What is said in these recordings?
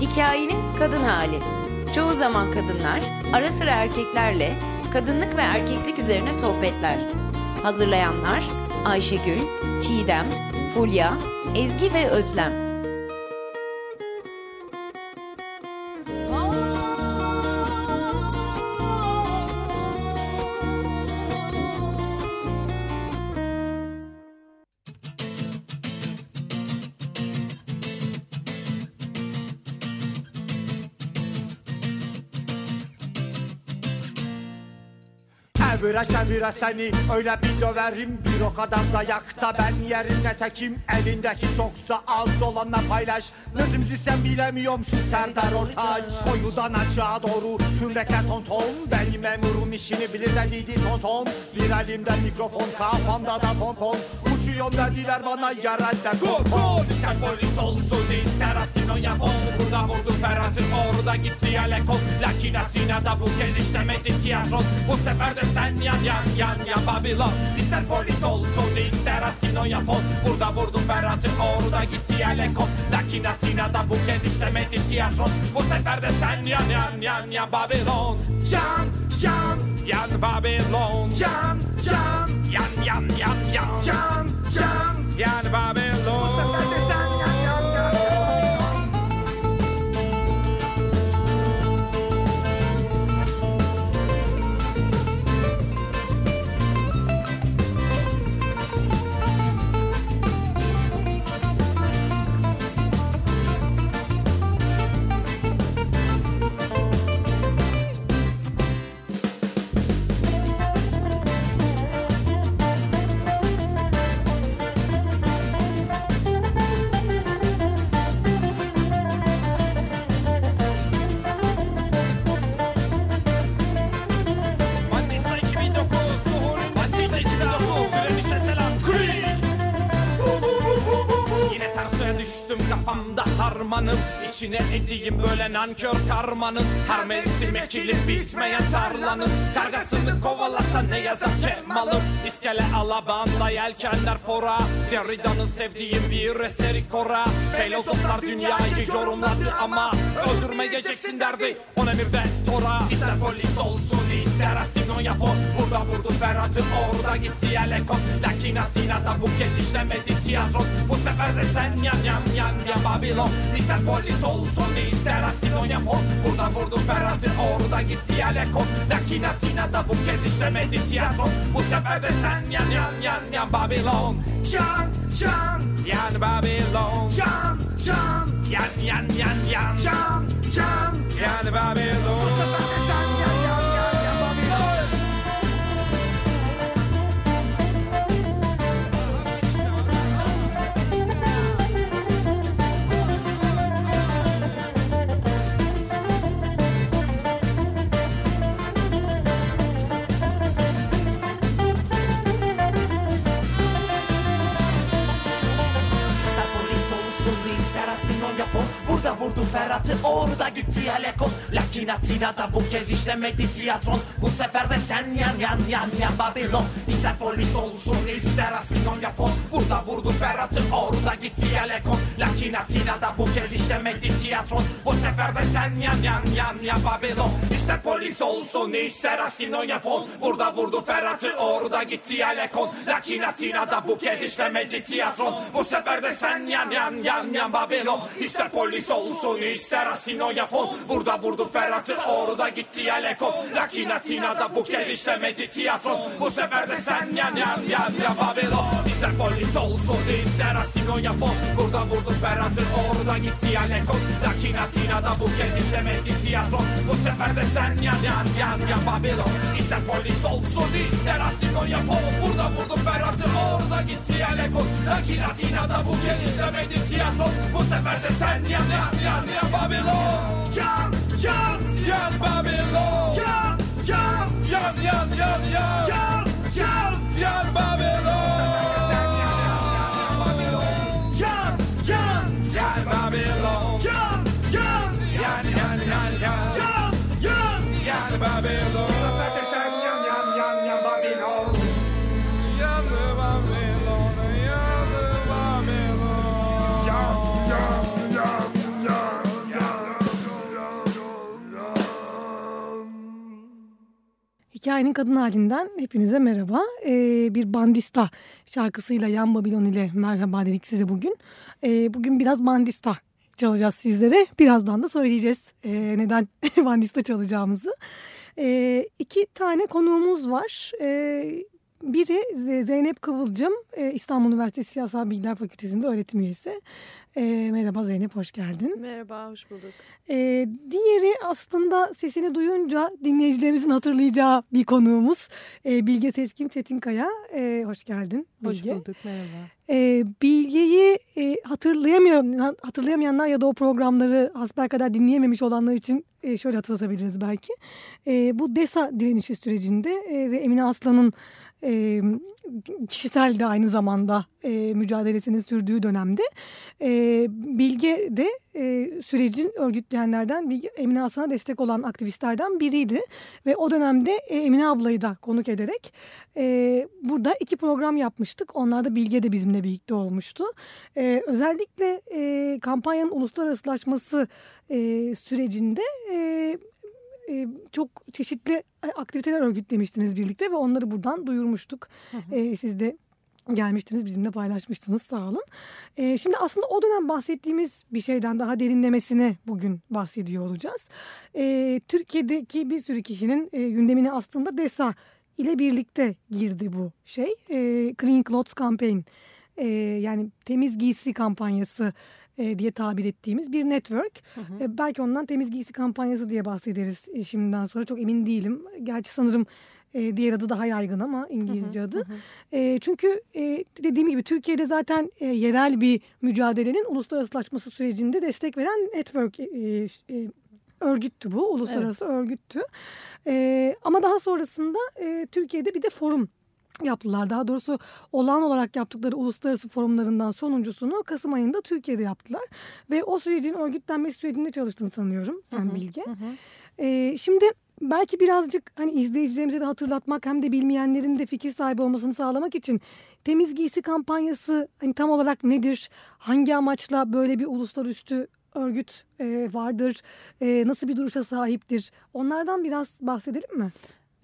Hikayenin kadın hali. Çoğu zaman kadınlar, ara sıra erkeklerle kadınlık ve erkeklik üzerine sohbetler. Hazırlayanlar Ayşegül, Çiğdem, Fulya, Ezgi ve Özlem. Çevire çevire seni öyle bir döverim. Bir o kadar dayakta ben yerine tekim. Elindeki çoksa az olanla paylaş. Nasıl müzisyen bilemiyorum şu Serdar Ortaç. Koyudan açığa doğru tüm rekler ton. Ton Benim memurum işini bilir dediydi ton ton. Bir elimde mikrofon kafamda da pompon Uçuyor dediler bana yerelde. Gol gol İster polis olsun ister astino yapon Burada vurdu Ferhat'ı orada gitti Alekon Lakin Atina'da bu kez işlemedi tiyatron Bu sefer de sen yan yan yan yan Babilon İster polis olsun ister astino yapon Burada vurdu Ferhat'ı orada gitti Alekon Lakin Atina'da bu kez işlemedi tiyatron Bu sefer de sen yan yan yan Babilon Can can. yan Babilon Can can yan yan yan yan. Can can yan Babilon Bu İçine edeyim böyle nankör karmanın. Her mevsim ekilip bitmeyen tarlanın. Kargasını kovalasa ne yazar Kemal'ım İskele alabanda yelkenler fora. Derrida'nın sevdiğim bir eseri kora. Filozoflar dünyayı yorumladı ama Öldürmeyeceksin derdi. On emirde tora. İster polis olsun ister astino yapon. Burada vurdu Ferhat'ı orada gitti Alekon. Lakin Atina'da bu kez işlemedi tiyatron. Bu sefer de sen yan yan yan yan Babilon. İster polis olsun ister astino yapon. Burada vurdu Ferhat'ı orada gitti Alekon. Lakin Atina'da bu kez işlemedi tiyatron. Bu sefer de sen yan yan yan yan Babilon Can can yan Babilon Can can yan yan yan yan. Can can yan Babilon Ferhat'ı orada gitti Alekon Lakin Atina'da bu kez işlemedi tiyatron. Bu sefer de sen yan yan yan yan Babilon. İster polis olsun ister astino yapon. Burada vurdu Ferhat'ı orada gitti Alekon Lakin Atina'da bu kez işlemedi tiyatron. Bu sefer de sen yan yan yan yan Babilon İster polis olsun ister astino yapon Burada vurdu Ferhat'ı orada gitti Alekon. Lakin Atina'da bu kez işlemedi tiyatron. Bu sefer de sen yan yan yan yan Babilon İster polis olsun ister astino yapon Burada vurdu Ferhat'ı orada gitti Alekon. Lakin Atina'da bu kez işlemedi tiyatron. Bu sefer de sen yan yan yan yan Babilon İster polis olsun ister astino yapon Burada vurdu Ferhat'ı orada gitti Alekon. Lakin Atina'da bu kez işlemedi tiyatron. Bu sefer de sen yan yan yan Babilon. İster polis olsun ister astino yapon Burada vurdu Ferhat'ı orada gitti Alekon Lakin Atina'da bu kez işlemedi tiyatron Bu sefer de sen yan yan yan Babilon. Yan yan yan Babilon. Yan yan yan yan yan. Yan Yan yan yan Hikayenin Kadın Halinden hepinize merhaba. Ee, bir Bandista şarkısıyla Yan Babilon ile merhaba dedik size bugün. Ee, bugün biraz Bandista çalacağız sizlere. Birazdan da söyleyeceğiz ee, neden Bandista çalacağımızı. Ee, iki tane konuğumuz var. Ee, biri Zeynep Kıvılcım, e, İstanbul Üniversitesi Siyasal Bilgiler Fakültesi'nde öğretim üyesi. E, merhaba Zeynep, hoş geldin. Merhaba, hoş bulduk. E, diğeri aslında sesini duyunca dinleyicilerimizin hatırlayacağı bir konuğumuz. Bilge Seçkin Çetinkaya, hoş geldin Bilge. Hoş bulduk, merhaba. Bilge'yi hatırlayamayan, hatırlayamayanlar ya da o programları kadar dinleyememiş olanlar için şöyle hatırlatabiliriz belki. Bu DESA direnişi sürecinde ve Emine Aslan'ın e, kişisel de aynı zamanda e, mücadelesini sürdüğü dönemde e, Bilge de e, sürecin örgütleyenlerden Emine Hasan'a destek olan aktivistlerden biriydi ve o dönemde e, Emine ablayı da konuk ederek e, burada iki program yapmıştık. Onlar da Bilge de bizimle birlikte olmuştu. E, özellikle e, kampanyanın uluslararasılaşması e, sürecinde e, e, çok çeşitli aktiviteler örgütlemiştiniz birlikte ve onları buradan duyurmuştuk. Hı hı. E, siz de gelmiştiniz bizimle paylaşmıştınız sağ olun. E, şimdi aslında o dönem bahsettiğimiz bir şeyden daha derinlemesine bugün bahsediyor olacağız. E, Türkiye'deki bir sürü kişinin e, gündemine aslında DESA ile birlikte girdi bu şey. E, Clean Clothes Campaign e, yani temiz giysi kampanyası e, diye tabir ettiğimiz bir network. Hı hı. E, belki ondan temiz giysi kampanyası diye bahsederiz e, şimdiden sonra. Çok emin değilim. Gerçi sanırım e, diğer adı daha yaygın ama İngilizce adı. Hı hı. E, çünkü e, dediğim gibi Türkiye'de zaten e, yerel bir mücadelenin uluslararasılaşması sürecinde destek veren network e, e, örgüttü bu. Uluslararası evet. örgüttü. E, ama daha sonrasında e, Türkiye'de bir de forum yaptılar. Daha doğrusu olağan olarak yaptıkları uluslararası forumlarından sonuncusunu Kasım ayında Türkiye'de yaptılar. Ve o sürecin örgütlenmesi sürecinde çalıştın sanıyorum sen hı hı, Bilge. Hı. Ee, şimdi belki birazcık hani izleyicilerimize de hatırlatmak hem de bilmeyenlerin de fikir sahibi olmasını sağlamak için temiz giysi kampanyası hani tam olarak nedir? Hangi amaçla böyle bir uluslararası örgüt e, vardır? E, nasıl bir duruşa sahiptir? Onlardan biraz bahsedelim mi?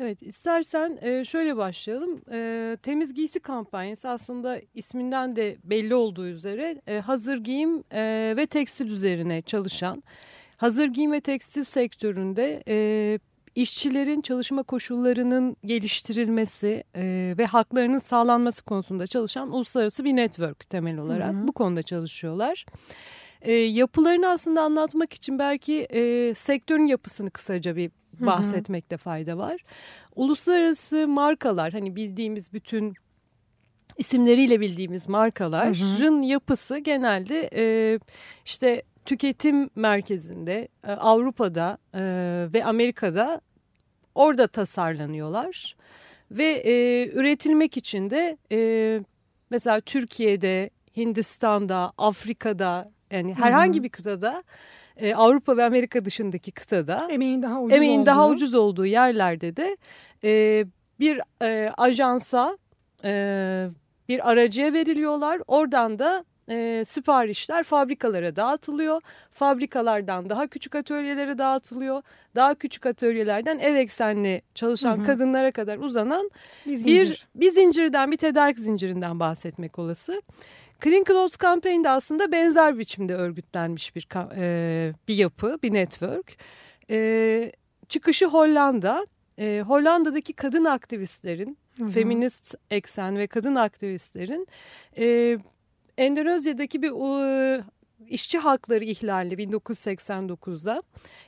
Evet istersen e, şöyle başlayalım. E, temiz giysi kampanyası aslında isminden de belli olduğu üzere e, hazır giyim ve tekstil üzerine çalışan hazır giyim ve tekstil sektöründe işçilerin çalışma koşullarının geliştirilmesi ve haklarının sağlanması konusunda çalışan uluslararası bir network temel olarak hı hı. bu konuda çalışıyorlar. E, yapılarını aslında anlatmak için belki e, sektörün yapısını kısaca bir bahsetmekte fayda var. Uluslararası markalar hani bildiğimiz bütün isimleriyle bildiğimiz markaların yapısı genelde e, işte tüketim merkezinde e, Avrupa'da e, ve Amerika'da orada tasarlanıyorlar. Ve e, üretilmek için de e, mesela Türkiye'de, Hindistan'da, Afrika'da yani herhangi bir kıtada e, Avrupa ve Amerika dışındaki kıtada emeğin daha ucuz, emeğin olduğu. daha ucuz olduğu yerlerde de e, bir e, ajansa e, bir aracıya veriliyorlar. Oradan da e, siparişler fabrikalara dağıtılıyor. Fabrikalardan daha küçük atölyelere dağıtılıyor. Daha küçük atölyelerden ev eksenli çalışan hı hı. kadınlara kadar uzanan bir, zincir. bir, bir zincirden bir tedarik zincirinden bahsetmek olası. Clean Clothes Campaign de aslında benzer biçimde örgütlenmiş bir e, bir yapı, bir network. E, çıkışı Hollanda. E, Hollanda'daki kadın aktivistlerin, hı hı. feminist eksen ve kadın aktivistlerin e, Endonezya'daki bir e, işçi hakları ihlali 1989'da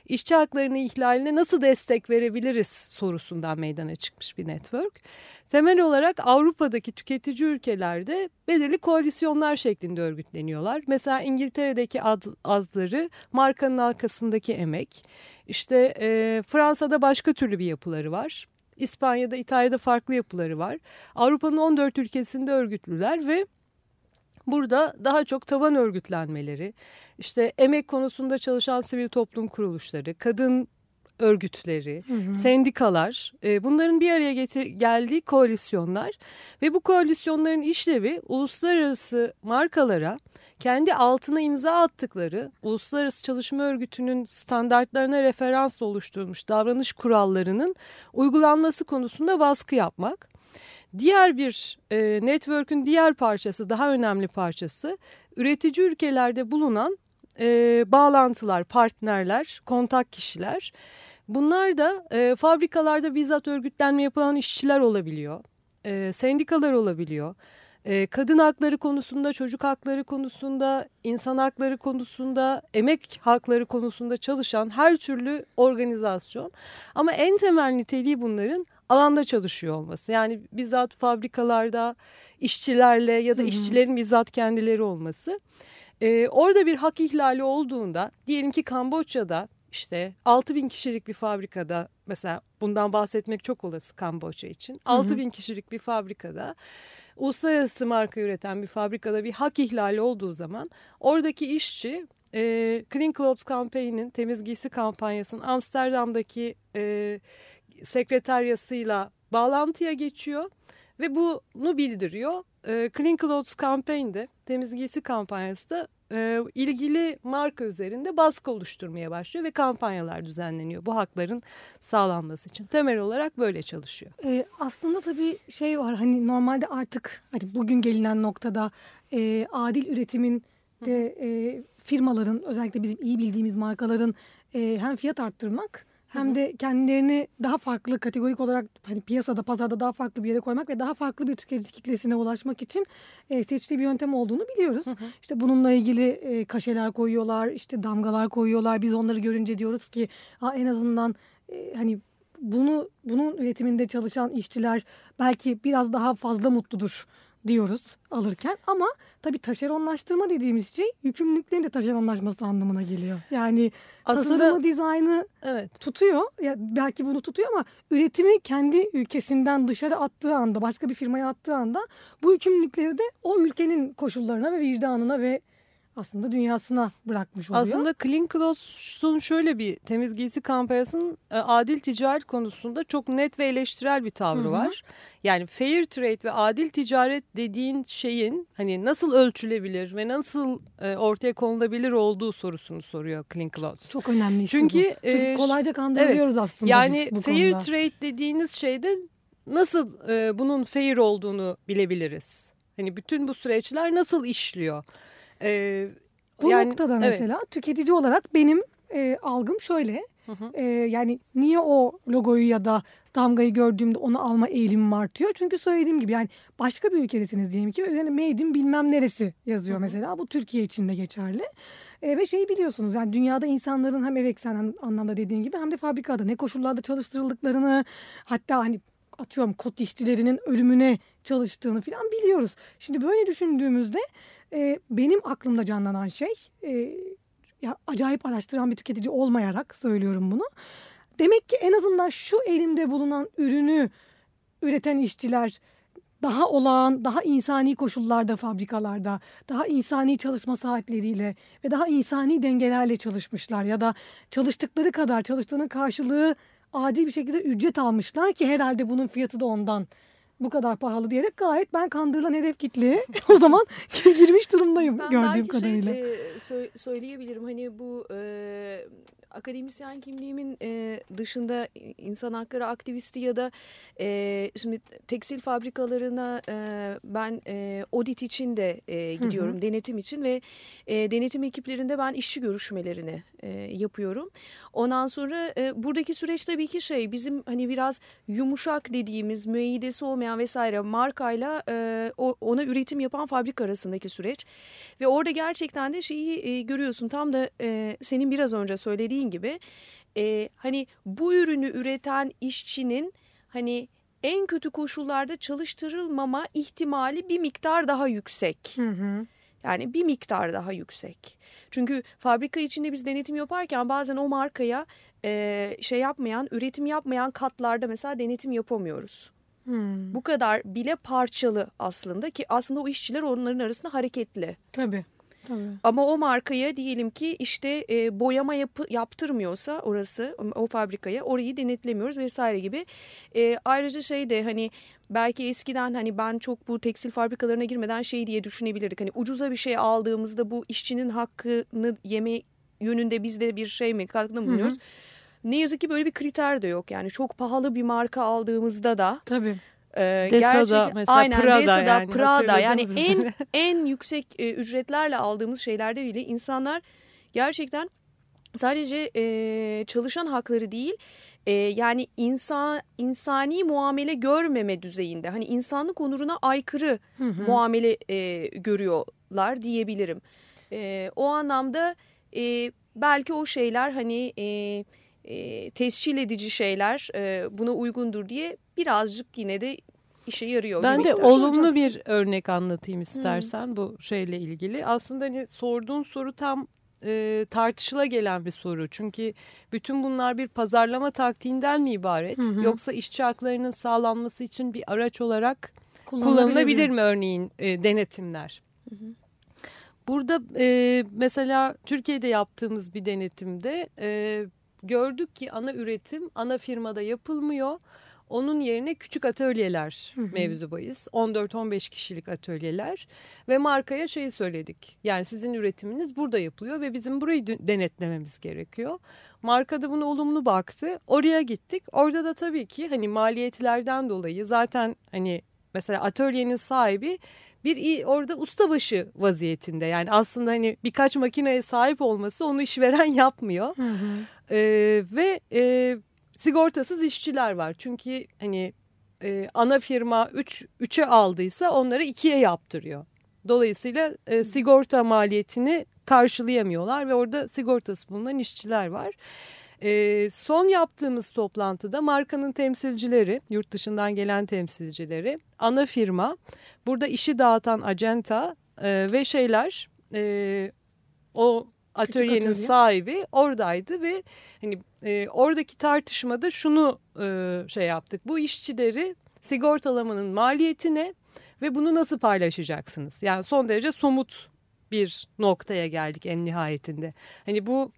işçi haklarını ihlaline nasıl destek verebiliriz sorusundan meydana çıkmış bir network. Temel olarak Avrupa'daki tüketici ülkelerde belirli koalisyonlar şeklinde örgütleniyorlar. Mesela İngiltere'deki ad, adları markanın arkasındaki emek. İşte e, Fransa'da başka türlü bir yapıları var. İspanya'da, İtalya'da farklı yapıları var. Avrupa'nın 14 ülkesinde örgütlüler ve Burada daha çok taban örgütlenmeleri, işte emek konusunda çalışan sivil toplum kuruluşları, kadın örgütleri, sendikalar e, bunların bir araya getir geldiği koalisyonlar ve bu koalisyonların işlevi uluslararası markalara kendi altına imza attıkları Uluslararası Çalışma Örgütü'nün standartlarına referans oluşturmuş davranış kurallarının uygulanması konusunda baskı yapmak. Diğer bir e, network'ün diğer parçası, daha önemli parçası üretici ülkelerde bulunan e, bağlantılar, partnerler, kontak kişiler. Bunlar da e, fabrikalarda bizzat örgütlenme yapılan işçiler olabiliyor, e, sendikalar olabiliyor. E, kadın hakları konusunda, çocuk hakları konusunda, insan hakları konusunda, emek hakları konusunda çalışan her türlü organizasyon. Ama en temel niteliği bunların alanda çalışıyor olması. Yani bizzat fabrikalarda işçilerle ya da hı hı. işçilerin bizzat kendileri olması. Ee, orada bir hak ihlali olduğunda diyelim ki Kamboçya'da işte 6 bin kişilik bir fabrikada mesela bundan bahsetmek çok olası Kamboçya için. 6 bin kişilik bir fabrikada uluslararası marka üreten bir fabrikada bir hak ihlali olduğu zaman oradaki işçi e, Clean Clothes Campaign'in temiz giysi kampanyasının Amsterdam'daki e, sekreteryasıyla bağlantıya geçiyor ve bunu bildiriyor. E, Clean Clothes Campaign'de temiz giysi kampanyası da e, ilgili marka üzerinde baskı oluşturmaya başlıyor ve kampanyalar düzenleniyor bu hakların sağlanması için. Temel olarak böyle çalışıyor. E, aslında tabii şey var hani normalde artık hani bugün gelinen noktada e, adil üretimin de e, firmaların özellikle bizim iyi bildiğimiz markaların e, hem fiyat arttırmak hem de kendilerini daha farklı kategorik olarak hani piyasada, pazarda daha farklı bir yere koymak ve daha farklı bir tüketici kitlesine ulaşmak için e, seçtiği bir yöntem olduğunu biliyoruz. Hı hı. İşte bununla ilgili e, kaşeler koyuyorlar, işte damgalar koyuyorlar. Biz onları görünce diyoruz ki en azından e, hani bunu bunun üretiminde çalışan işçiler belki biraz daha fazla mutludur diyoruz alırken ama tabii taşeronlaştırma dediğimiz şey yükümlülüklerin de taşeronlaşması anlamına geliyor. Yani Aslında, tasarımı, dizaynı evet. tutuyor. Ya belki bunu tutuyor ama üretimi kendi ülkesinden dışarı attığı anda, başka bir firmaya attığı anda bu yükümlülükleri de o ülkenin koşullarına ve vicdanına ve aslında dünyasına bırakmış oluyor. Aslında Clean Clothes'un şöyle bir temiz giysi kampanyasının e, adil ticaret konusunda çok net ve eleştirel bir tavrı Hı -hı. var. Yani fair trade ve adil ticaret dediğin şeyin hani nasıl ölçülebilir ve nasıl e, ortaya konulabilir olduğu sorusunu soruyor Clean Clothes. Çok önemli işte Çünkü, bu. Çünkü e, kolayca kandırılıyoruz evet, aslında Yani biz bu fair konuda. trade dediğiniz şeyde nasıl e, bunun fair olduğunu bilebiliriz? Hani bütün bu süreçler nasıl işliyor? Ee, Bu yani, noktada mesela evet. tüketici olarak benim e, algım şöyle. Hı hı. E, yani niye o logoyu ya da damgayı gördüğümde onu alma eğilimim artıyor? Çünkü söylediğim gibi yani başka bir ülkedesiniz diyelim ki yani made in bilmem neresi yazıyor hı hı. mesela. Bu Türkiye için de geçerli. E, ve şeyi biliyorsunuz yani dünyada insanların hem ev eksen anlamda dediğin gibi hem de fabrikada ne koşullarda çalıştırıldıklarını hatta hani atıyorum kot işçilerinin ölümüne çalıştığını falan biliyoruz. Şimdi böyle düşündüğümüzde e, benim aklımda canlanan şey e, ya acayip araştıran bir tüketici olmayarak söylüyorum bunu. Demek ki en azından şu elimde bulunan ürünü üreten işçiler daha olağan, daha insani koşullarda fabrikalarda, daha insani çalışma saatleriyle ve daha insani dengelerle çalışmışlar ya da çalıştıkları kadar çalıştığının karşılığı adil bir şekilde ücret almışlar ki herhalde bunun fiyatı da ondan bu kadar pahalı diyerek gayet ben kandırılan hedef kitleye o zaman girmiş durumdayım ben gördüğüm şey, kadarıyla. Ben şey, e, söyleyebilirim hani bu e, akademisyen kimliğimin e, dışında insan hakları aktivisti ya da e, şimdi tekstil fabrikalarına e, ben e, audit için de e, gidiyorum hı hı. denetim için ve e, denetim ekiplerinde ben işçi görüşmelerini e, yapıyorum. Ondan sonra e, buradaki süreç tabii ki şey bizim hani biraz yumuşak dediğimiz müeyyidesi olmayan vesaire markayla e, ona üretim yapan fabrika arasındaki süreç ve orada gerçekten de şeyi e, görüyorsun tam da e, senin biraz önce söylediğin gibi e, hani bu ürünü üreten işçinin hani en kötü koşullarda çalıştırılmama ihtimali bir miktar daha yüksek. Hı hı. Yani bir miktar daha yüksek. Çünkü fabrika içinde biz denetim yaparken bazen o markaya e, şey yapmayan, üretim yapmayan katlarda mesela denetim yapamıyoruz. Hmm. Bu kadar bile parçalı aslında ki aslında o işçiler onların arasında hareketli. Tabii. Tabii. Ama o markaya diyelim ki işte e, boyama yapı, yaptırmıyorsa orası o fabrikaya orayı denetlemiyoruz vesaire gibi. E, ayrıca şey de hani belki eskiden hani ben çok bu tekstil fabrikalarına girmeden şey diye düşünebilirdik. Hani ucuza bir şey aldığımızda bu işçinin hakkını yeme yönünde biz de bir şey mi katkıda bulunuyoruz? Ne yazık ki böyle bir kriter de yok. Yani çok pahalı bir marka aldığımızda da Tabii. Ee, Desa'da gerçek- mesela aynen Prada Desa'da yani, Prada. yani en en yüksek e, ücretlerle aldığımız şeylerde bile insanlar gerçekten sadece e, çalışan hakları değil e, yani insan insani muamele görmeme düzeyinde hani insanlık onuruna aykırı muamele e, görüyorlar diyebilirim. E, o anlamda e, belki o şeyler hani e, e, tescil edici şeyler e, buna uygundur diye birazcık yine de işe yarıyor. Ben de olumlu bir örnek anlatayım istersen bu şeyle ilgili. Aslında hani sorduğun soru tam e, tartışıla gelen bir soru. Çünkü bütün bunlar bir pazarlama taktiğinden mi ibaret? Yoksa işçi haklarının sağlanması için bir araç olarak kullanılabilir mi örneğin e, denetimler? Burada e, mesela Türkiye'de yaptığımız bir denetimde e, gördük ki ana üretim ana firmada yapılmıyor. Onun yerine küçük atölyeler mevzu bahis. 14-15 kişilik atölyeler ve markaya şeyi söyledik. Yani sizin üretiminiz burada yapılıyor ve bizim burayı denetlememiz gerekiyor. Marka da buna olumlu baktı. Oraya gittik. Orada da tabii ki hani maliyetlerden dolayı zaten hani mesela atölyenin sahibi bir orada ustabaşı vaziyetinde. Yani aslında hani birkaç makineye sahip olması onu işveren yapmıyor. Ee, ve e, sigortasız işçiler var. Çünkü hani e, ana firma 3 üç, 3'e aldıysa onları 2'ye yaptırıyor. Dolayısıyla e, sigorta maliyetini karşılayamıyorlar ve orada sigortası bulunan işçiler var. E, son yaptığımız toplantıda markanın temsilcileri, yurt dışından gelen temsilcileri, ana firma, burada işi dağıtan acenta e, ve şeyler e, o atölyenin atölye. sahibi oradaydı ve hani e, oradaki tartışmada şunu e, şey yaptık. Bu işçileri sigortalamanın maliyeti ne ve bunu nasıl paylaşacaksınız? Yani son derece somut bir noktaya geldik en nihayetinde. Hani bu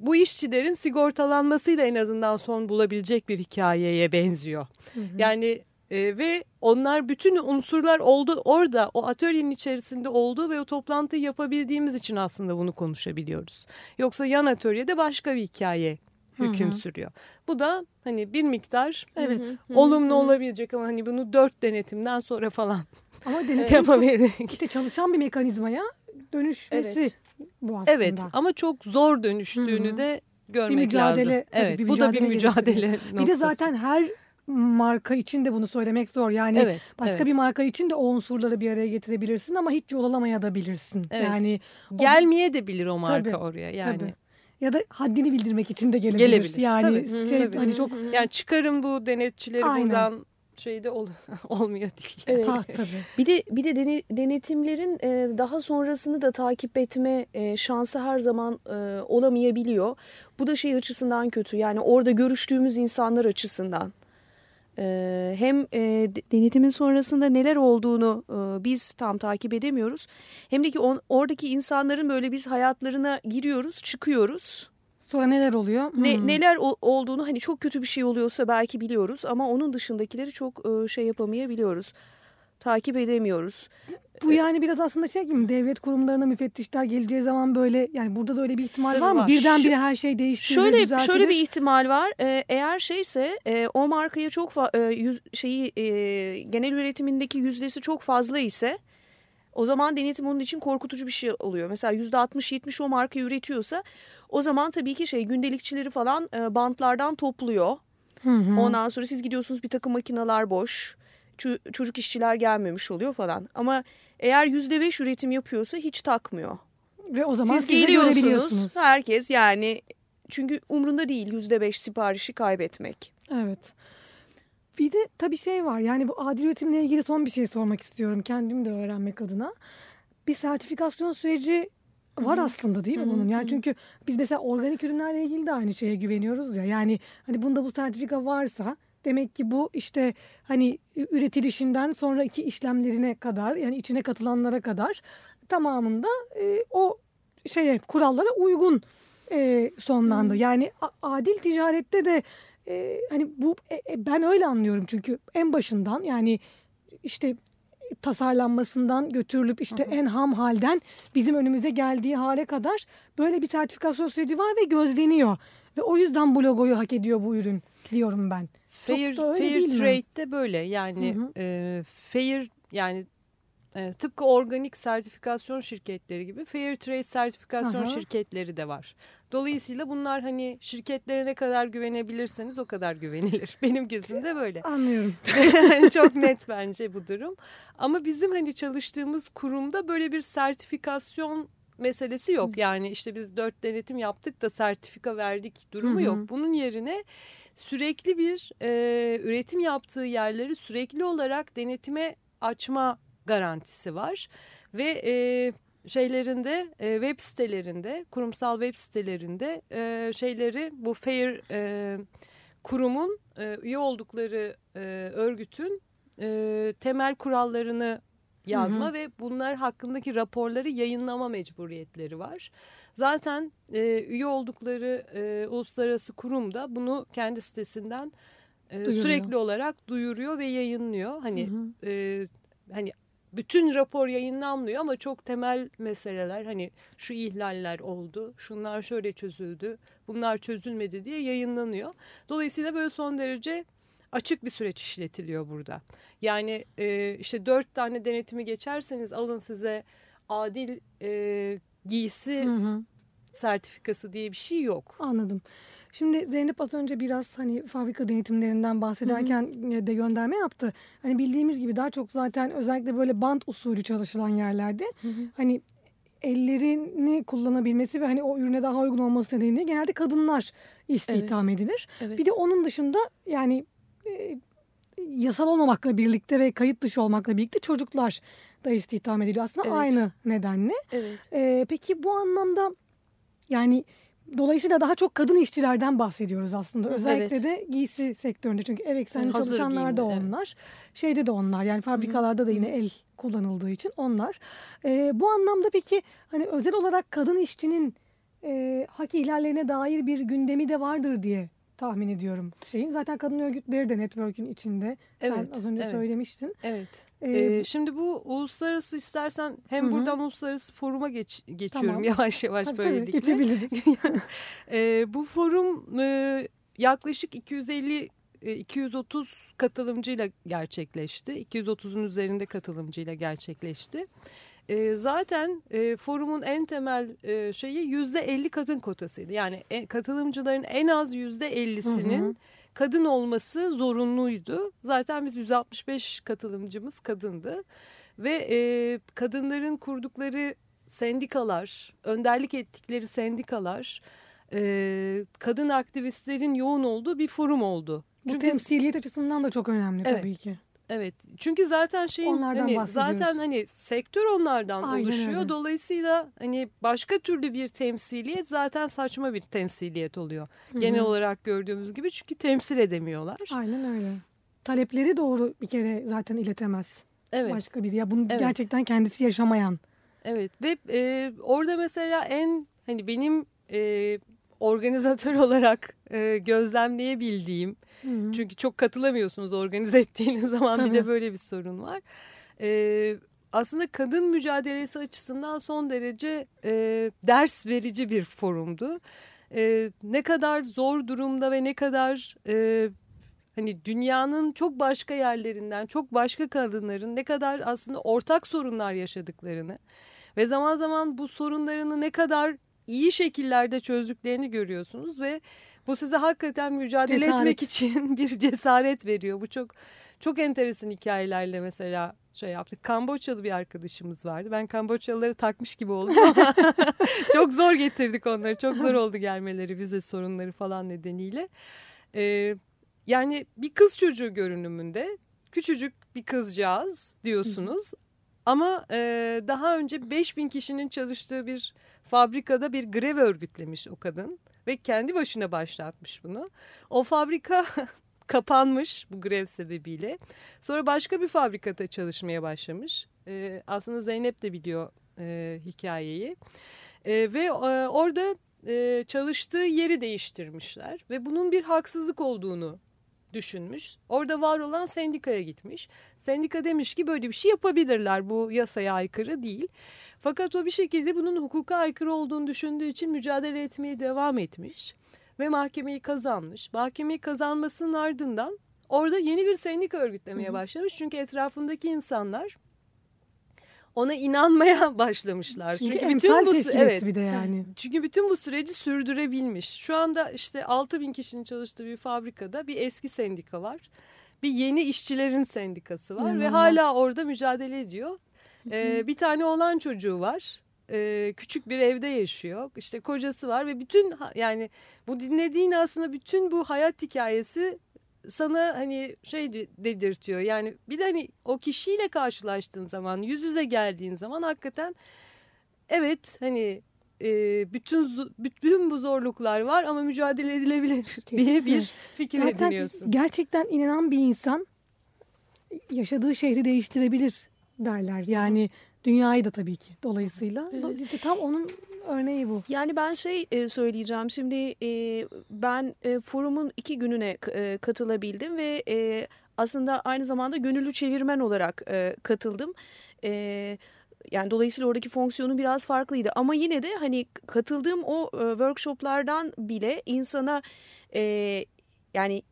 bu işçilerin sigortalanmasıyla en azından son bulabilecek bir hikayeye benziyor. Yani e, ve onlar bütün unsurlar oldu orada o atölyenin içerisinde oldu ve o toplantıyı yapabildiğimiz için aslında bunu konuşabiliyoruz. Yoksa yan atölyede başka bir hikaye hüküm sürüyor. Bu da hani bir miktar Evet. olumlu olabilecek ama hani bunu dört denetimden sonra falan Ama yapabildik. işte çalışan bir mekanizmaya dönüşmesi Evet. bu aslında. Evet ama çok zor dönüştüğünü de görmek Bir mücadele, lazım. Evet bir bu da bir mücadele Bir de zaten her marka için de bunu söylemek zor. Yani Evet, başka evet. bir marka için de o unsurları bir araya getirebilirsin ama hiç yol alamaya da bilirsin. Evet. Yani o- gelmeye de bilir o marka Tabii, oraya yani. tabii. ya da haddini bildirmek için de gelebilir. Gelebilir, Yani tabii. şey Tabii. hani çok Yani çıkarın bu denetçileri Aynen. buradan şeyde ol olmuyor değil. Evet. ha, tabii. Bir de bir de dene- denetimlerin e, daha sonrasını da takip etme e, şansı her zaman e, olamayabiliyor. Bu da şey açısından kötü. Yani orada görüştüğümüz insanlar açısından. E, hem e, de- denetimin sonrasında neler olduğunu e, biz tam takip edemiyoruz. Hem de ki on- oradaki insanların böyle biz hayatlarına giriyoruz, çıkıyoruz. Sonra neler oluyor? Ne, Hmm. neler o- olduğunu hani çok kötü bir şey oluyorsa belki biliyoruz ama onun dışındakileri çok e, şey yapamayabiliyoruz. Takip edemiyoruz. Bu yani biraz aslında şey gibi devlet kurumlarına müfettişler geleceği zaman böyle yani burada da öyle bir ihtimal Tabii var mı? var. Birdenbire her şey değiştirilir, Şöyle düzeltilir. şöyle bir ihtimal var. Ee, eğer şeyse e, o markaya çok e, yüz, şeyi e, genel üretimindeki yüzdesi çok fazla ise o zaman denetim onun için korkutucu bir şey oluyor. Mesela yüzde 60-70 o marka üretiyorsa o zaman tabii ki şey gündelikçileri falan e, bantlardan topluyor. Hı hı. Ondan sonra siz gidiyorsunuz bir takım makineler boş. Ço- çocuk işçiler gelmemiş oluyor falan. Ama eğer yüzde beş üretim yapıyorsa hiç takmıyor. Ve o zaman Siz siz geliyorsunuz herkes yani çünkü umrunda değil yüzde beş siparişi kaybetmek. Evet. Bir de tabii şey var yani bu adil üretimle ilgili son bir şey sormak istiyorum kendim de öğrenmek adına. Bir sertifikasyon süreci var aslında değil mi bunun? Yani çünkü biz mesela organik ürünlerle ilgili de aynı şeye güveniyoruz ya. Yani hani bunda bu sertifika varsa demek ki bu işte hani üretilişinden sonraki işlemlerine kadar yani içine katılanlara kadar tamamında e, o şeye kurallara uygun e, sonlandı. Yani a- adil ticarette de e, hani bu e, e, ben öyle anlıyorum çünkü en başından yani işte tasarlanmasından götürülüp işte en ham halden bizim önümüze geldiği hale kadar böyle bir sertifikasyon süreci var ve gözleniyor. Ve o yüzden bu logoyu hak ediyor bu ürün diyorum ben. Çok Fair, da öyle fair değil mi? trade'de böyle yani Hı hı. e, fair yani e, tıpkı organik sertifikasyon şirketleri gibi fair trade sertifikasyon Aha. şirketleri de var. Dolayısıyla bunlar hani şirketlere ne kadar güvenebilirseniz o kadar güvenilir. Benim gözümde böyle. Anlıyorum. Çok net bence bu durum. Ama bizim hani çalıştığımız kurumda böyle bir sertifikasyon meselesi yok. Yani işte biz dört denetim yaptık da sertifika verdik durumu Hı hı. yok. Bunun yerine sürekli bir e, üretim yaptığı yerleri sürekli olarak denetime açma garantisi var. Ve e, şeylerinde e, web sitelerinde kurumsal web sitelerinde e, şeyleri bu fair e, kurumun e, üye oldukları e, örgütün e, temel kurallarını yazma Hı hı. ve bunlar hakkındaki raporları yayınlama mecburiyetleri var. Zaten e, üye oldukları e, uluslararası kurum da bunu kendi sitesinden e, Duyuruyor. sürekli olarak duyuruyor ve yayınlıyor. Hani Hı hı. e, hani bütün rapor yayınlanmıyor ama çok temel meseleler hani şu ihlaller oldu, şunlar şöyle çözüldü, bunlar çözülmedi diye yayınlanıyor. Dolayısıyla böyle son derece açık bir süreç işletiliyor burada. Yani e, işte dört tane denetimi geçerseniz alın size adil e, giysi Hı hı. sertifikası diye bir şey yok. Anladım. Şimdi Zeynep az önce biraz hani fabrika denetimlerinden bahsederken de gönderme yaptı. Hani bildiğimiz gibi daha çok zaten özellikle böyle bant usulü çalışılan yerlerde hani ellerini kullanabilmesi ve hani o ürüne daha uygun olması nedeniyle genelde kadınlar istihdam edilir. Evet. Bir de onun dışında yani e, yasal olmamakla birlikte ve kayıt dışı olmakla birlikte çocuklar da istihdam ediliyor. Aslında Evet. aynı nedenle. Evet. Ee, peki bu anlamda yani dolayısıyla daha çok kadın işçilerden bahsediyoruz aslında. Özellikle Evet. de giysi sektöründe çünkü ev eksenli çalışanlar da giyimde, evet. onlar. Şeyde de onlar yani fabrikalarda da yine el kullanıldığı için onlar. Ee, bu anlamda peki hani özel olarak kadın işçinin e, hak ihlallerine dair bir gündemi de vardır diye tahmin ediyorum. Şeyin zaten kadın örgütleri de network'ün içinde. Sen Evet, az önce evet. söylemiştin. Evet. Ee, Ee, şimdi bu uluslararası istersen hem Hı hı. buradan uluslararası foruma geç, geçiyorum Tamam. yavaş yavaş tabii, tabii, böylelikle. geçebiliriz. Ee, bu forum e, yaklaşık 250 e, 230 katılımcıyla gerçekleşti. 230'un üzerinde katılımcıyla gerçekleşti. E, zaten e, forumun en temel e, şeyi %50 kadın kotasıydı. Yani e, katılımcıların en az %50'sinin Hı hı. kadın olması zorunluydu. Zaten biz 165 katılımcımız kadındı. Ve e, kadınların kurdukları sendikalar, önderlik ettikleri sendikalar, e, kadın aktivistlerin yoğun olduğu bir forum oldu. Bu Çünkü temsiliyet açısından da çok önemli Evet. tabii ki. Evet çünkü zaten şeyin Onlardan hani zaten hani sektör onlardan Aynen oluşuyor. öyle. Dolayısıyla hani başka türlü bir temsiliyet zaten saçma bir temsiliyet oluyor. Genel hı. olarak gördüğümüz gibi çünkü temsil edemiyorlar. Aynen öyle. Talepleri doğru bir kere zaten iletemez. Evet. Başka biri. Ya bunu Evet. gerçekten kendisi yaşamayan. Evet ve e, orada mesela en hani benim e, organizatör olarak e, gözlemleyebildiğim Hı. çünkü çok katılamıyorsunuz organize ettiğiniz zaman bir Tabii. de böyle bir sorun var. E, aslında kadın mücadelesi açısından son derece e, ders verici bir forumdu. E, ne kadar zor durumda ve ne kadar e, hani dünyanın çok başka yerlerinden çok başka kadınların ne kadar aslında ortak sorunlar yaşadıklarını ve zaman zaman bu sorunlarını ne kadar iyi şekillerde çözdüklerini görüyorsunuz ve bu size hakikaten mücadele Cesaret. etmek için bir cesaret veriyor. Bu çok çok enteresan hikayelerle mesela şey yaptık. Kamboçyalı bir arkadaşımız vardı. Ben Kamboçyalıları takmış gibi oldum ama çok zor getirdik onları. Çok zor oldu gelmeleri vize sorunları falan nedeniyle. Ee, yani bir kız çocuğu görünümünde küçücük bir kızcağız diyorsunuz. Ama e, daha önce 5000 kişinin çalıştığı bir fabrikada bir grev örgütlemiş o kadın. Ve kendi başına başlatmış bunu. O fabrika kapanmış bu grev sebebiyle. Sonra başka bir fabrikada çalışmaya başlamış. E, aslında Zeynep de biliyor e, hikayeyi. E, ve e, orada e, çalıştığı yeri değiştirmişler ve bunun bir haksızlık olduğunu düşünmüş. Orada var olan sendikaya gitmiş. Sendika demiş ki böyle bir şey yapabilirler. Bu yasaya aykırı değil. Fakat o bir şekilde bunun hukuka aykırı olduğunu düşündüğü için mücadele etmeye devam etmiş. Ve mahkemeyi kazanmış. Mahkemeyi kazanmasının ardından orada yeni bir sendika örgütlemeye başlamış. Çünkü etrafındaki insanlar ona inanmaya başlamışlar. Çünkü, Çünkü bütün bu evet. bir de yani. çünkü bütün bu süreci sürdürebilmiş. Şu anda işte 6 bin kişinin çalıştığı bir fabrikada bir eski sendika var. Bir yeni işçilerin sendikası var ve İnanılmaz. hala orada mücadele ediyor. Ee, bir tane oğlan çocuğu var. Ee, küçük bir evde yaşıyor. İşte kocası var ve bütün yani bu dinlediğin aslında bütün bu hayat hikayesi sana hani şey de- dedirtiyor. Yani bir de hani o kişiyle karşılaştığın zaman, yüz yüze geldiğin zaman hakikaten evet hani e, bütün bütün bu zorluklar var ama mücadele edilebilir diye Kesinlikle. bir fikir Zaten ediniyorsun. gerçekten inanan bir insan yaşadığı şehri değiştirebilir derler. Yani dünyayı da tabii ki dolayısıyla. Evet. Tam onun örneği bu. Yani ben şey e, söyleyeceğim şimdi e, ben e, forumun iki gününe katılabildim ve aslında aynı zamanda gönüllü çevirmen olarak katıldım. Yani dolayısıyla oradaki fonksiyonu biraz farklıydı ama yine de hani katıldığım o workshoplardan bile insana yani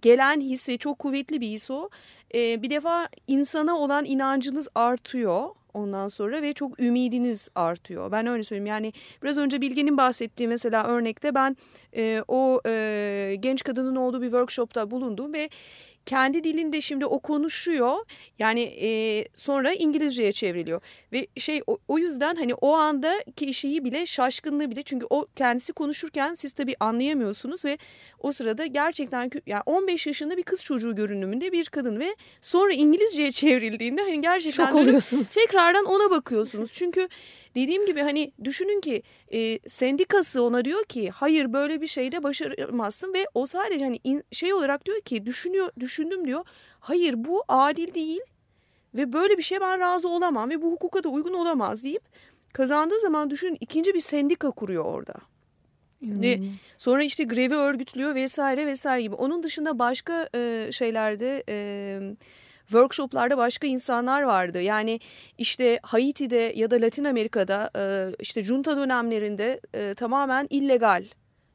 gelen his ve çok kuvvetli bir his o. E, bir defa insana olan inancınız artıyor ondan sonra ve çok ümidiniz artıyor. Ben öyle söyleyeyim yani biraz önce Bilge'nin bahsettiği mesela örnekte ben e, o e, genç kadının olduğu bir workshopta bulundum ve kendi dilinde şimdi o konuşuyor yani e, sonra İngilizceye çevriliyor ve şey o, o yüzden hani o andaki şeyi bile şaşkınlığı bile çünkü o kendisi konuşurken siz tabii anlayamıyorsunuz ve o sırada gerçekten yani 15 yaşında bir kız çocuğu görünümünde bir kadın ve sonra İngilizceye çevrildiğinde hani gerçekten Şok oluyorsunuz. tekrardan ona bakıyorsunuz. Çünkü dediğim gibi hani düşünün ki e, sendikası ona diyor ki hayır böyle bir şeyde başaramazsın ve o sadece hani in- şey olarak diyor ki düşünüyor düşündüm diyor. Hayır bu adil değil ve böyle bir şeye ben razı olamam ve bu hukuka da uygun olamaz deyip kazandığı zaman düşünün ikinci bir sendika kuruyor orada. Ne- Sonra işte grevi örgütlüyor vesaire vesaire gibi. Onun dışında başka e, şeylerde e, workshoplarda başka insanlar vardı. Yani işte Haiti'de ya da Latin Amerika'da e, işte junta dönemlerinde e, tamamen illegal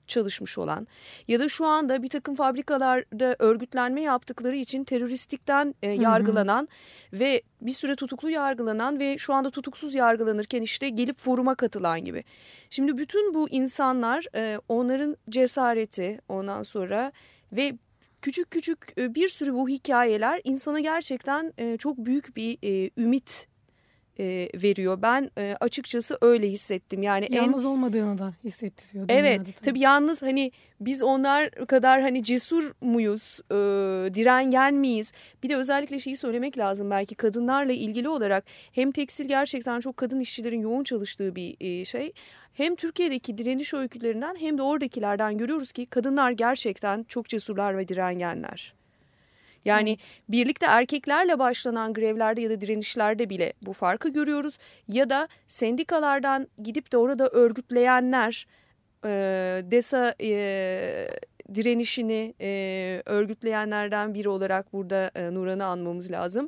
çalışmış olan ya da şu anda bir takım fabrikalarda örgütlenme yaptıkları için teröristlikten e, yargılanan ve bir süre tutuklu yargılanan ve şu anda tutuksuz yargılanırken işte gelip foruma katılan gibi. Şimdi bütün bu insanlar e, onların cesareti ondan sonra ve küçük küçük e, bir sürü bu hikayeler insana gerçekten e, çok büyük bir e, ümit e, veriyor. Ben e, açıkçası öyle hissettim. Yani en Yalnız olmadığını da hissettiriyor. Evet dünyada tabii yalnız hani biz onlar kadar hani cesur muyuz, e, direngen miyiz? Bir de özellikle şeyi söylemek lazım belki kadınlarla ilgili olarak hem tekstil gerçekten çok kadın işçilerin yoğun çalıştığı bir e, şey. Hem Türkiye'deki direniş öykülerinden hem de oradakilerden görüyoruz ki kadınlar gerçekten çok cesurlar ve direngenler. Yani birlikte erkeklerle başlanan grevlerde ya da direnişlerde bile bu farkı görüyoruz. Ya da sendikalardan gidip de orada örgütleyenler e, DESA e, direnişini e, örgütleyenlerden biri olarak burada e, Nuran'ı anmamız lazım.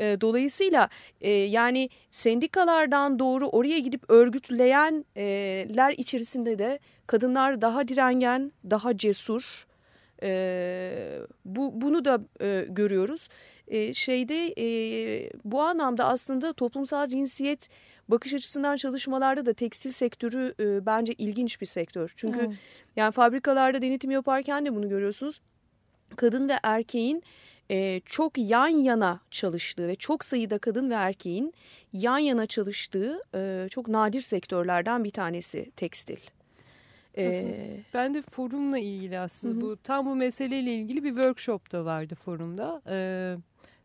E, dolayısıyla e, yani sendikalardan doğru oraya gidip örgütleyenler içerisinde de kadınlar daha direngen, daha cesur. E, bu bunu da e, görüyoruz. E, şeyde e, bu anlamda aslında toplumsal cinsiyet bakış açısından çalışmalarda da tekstil sektörü e, bence ilginç bir sektör. Çünkü Evet. yani fabrikalarda denetim yaparken de bunu görüyorsunuz. Kadın ve erkeğin e, çok yan yana çalıştığı ve çok sayıda kadın ve erkeğin yan yana çalıştığı e, çok nadir sektörlerden bir tanesi tekstil. E, Ben de forumla ilgili aslında Hı bu tam bu meseleyle ilgili bir workshop da vardı forumda. Ee,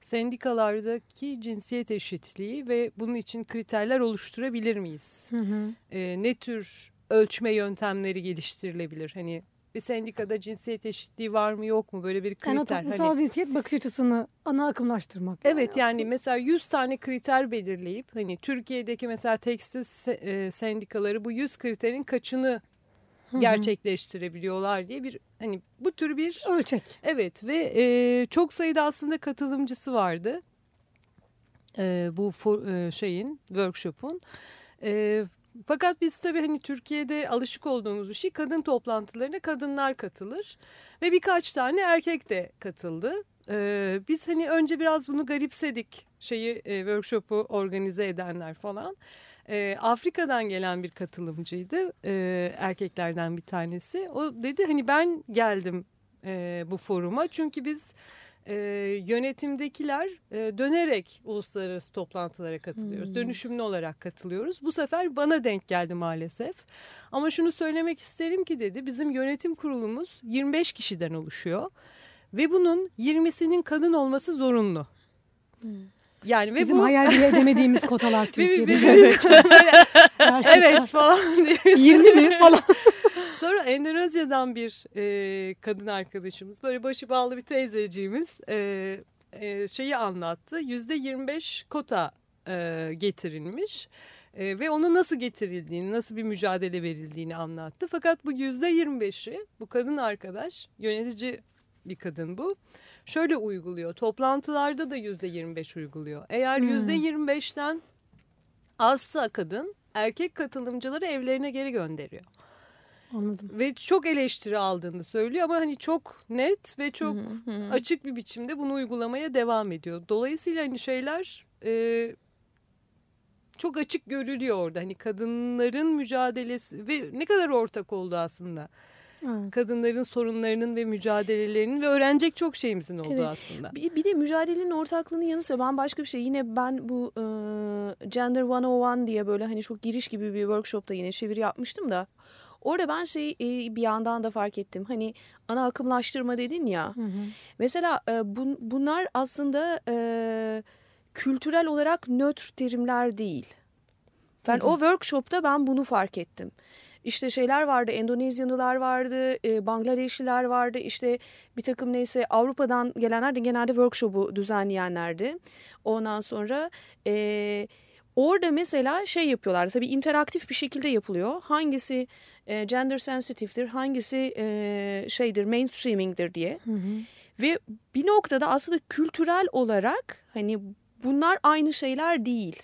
sendikalardaki cinsiyet eşitliği ve bunun için kriterler oluşturabilir miyiz? Hı hı. Ee, ne tür ölçme yöntemleri geliştirilebilir? Hani bir sendikada cinsiyet eşitliği var mı yok mu böyle bir kriter. Yani toplumsal hani, cinsiyet bakış açısını ana akımlaştırmak. Evet yani mesela 100 tane kriter belirleyip hani Türkiye'deki mesela tekstil se- sendikaları bu 100 kriterin kaçını gerçekleştirebiliyorlar diye bir hani bu tür bir Ölçek. evet ve e, çok sayıda aslında katılımcısı vardı e, bu for- e, şeyin workshop'un. E, fakat biz tabii hani Türkiye'de alışık olduğumuz bir şey kadın toplantılarına kadınlar katılır ve birkaç tane erkek de katıldı. E, biz hani önce biraz bunu garipsedik şeyi e, workshop'u organize edenler falan. E, Afrika'dan gelen bir katılımcıydı e, erkeklerden bir tanesi. O dedi hani ben geldim e, bu foruma çünkü biz e, yönetimdekiler e, dönerek uluslararası toplantılara katılıyoruz. Hmm. Dönüşümlü olarak katılıyoruz. Bu sefer bana denk geldi maalesef. Ama şunu söylemek isterim ki dedi bizim yönetim kurulumuz 25 kişiden oluşuyor. Ve bunun 20'sinin kadın olması zorunlu. Yani ve Bizim bu hayal bile edemediğimiz kotalar Türkiye'de. ve- evet, evet falan diye. 20 mi falan. Sonra Endonezya'dan bir e, kadın arkadaşımız böyle başı bağlı bir teyzeciğimiz e, e, şeyi anlattı. Yüzde 25 kota e, getirilmiş e, ve onu nasıl getirildiğini, nasıl bir mücadele verildiğini anlattı. Fakat bu yüzde 25'i bu kadın arkadaş yönetici bir kadın bu. Şöyle uyguluyor. Toplantılarda da yüzde 25 uyguluyor. Eğer Hmm. yüzde 25'ten azsa kadın erkek katılımcıları evlerine geri gönderiyor Anladım. ve çok eleştiri aldığını söylüyor ama hani çok net ve çok açık bir biçimde bunu uygulamaya devam ediyor. Dolayısıyla hani şeyler e, çok açık görülüyor orada. Hani kadınların mücadelesi ve ne kadar ortak oldu aslında. Kadınların sorunlarının ve mücadelelerinin ve öğrenecek çok şeyimizin olduğu Evet. aslında. Bir, bir de mücadelenin ortaklığının yanı sıra ben başka bir şey yine ben bu e, Gender 101 diye böyle hani çok giriş gibi bir workshopta yine çeviri yapmıştım da orada ben şey e, bir yandan da fark ettim hani ana akımlaştırma dedin ya Hı hı. mesela e, bun- bunlar aslında e, kültürel olarak nötr terimler değil. Ben o workshopta ben bunu fark ettim. İşte şeyler vardı, Endonezyalılar vardı, e, Bangladeşliler vardı, işte bir takım neyse Avrupa'dan gelenler de genelde workshop'u düzenleyenlerdi. Ondan sonra e, orada mesela şey yapıyorlar, tabii interaktif bir şekilde yapılıyor. Hangisi e, gender sensitive'dir, hangisi e, şeydir, mainstreaming'dir diye. Hı hı. Ve bir noktada aslında kültürel olarak hani bunlar aynı şeyler değil.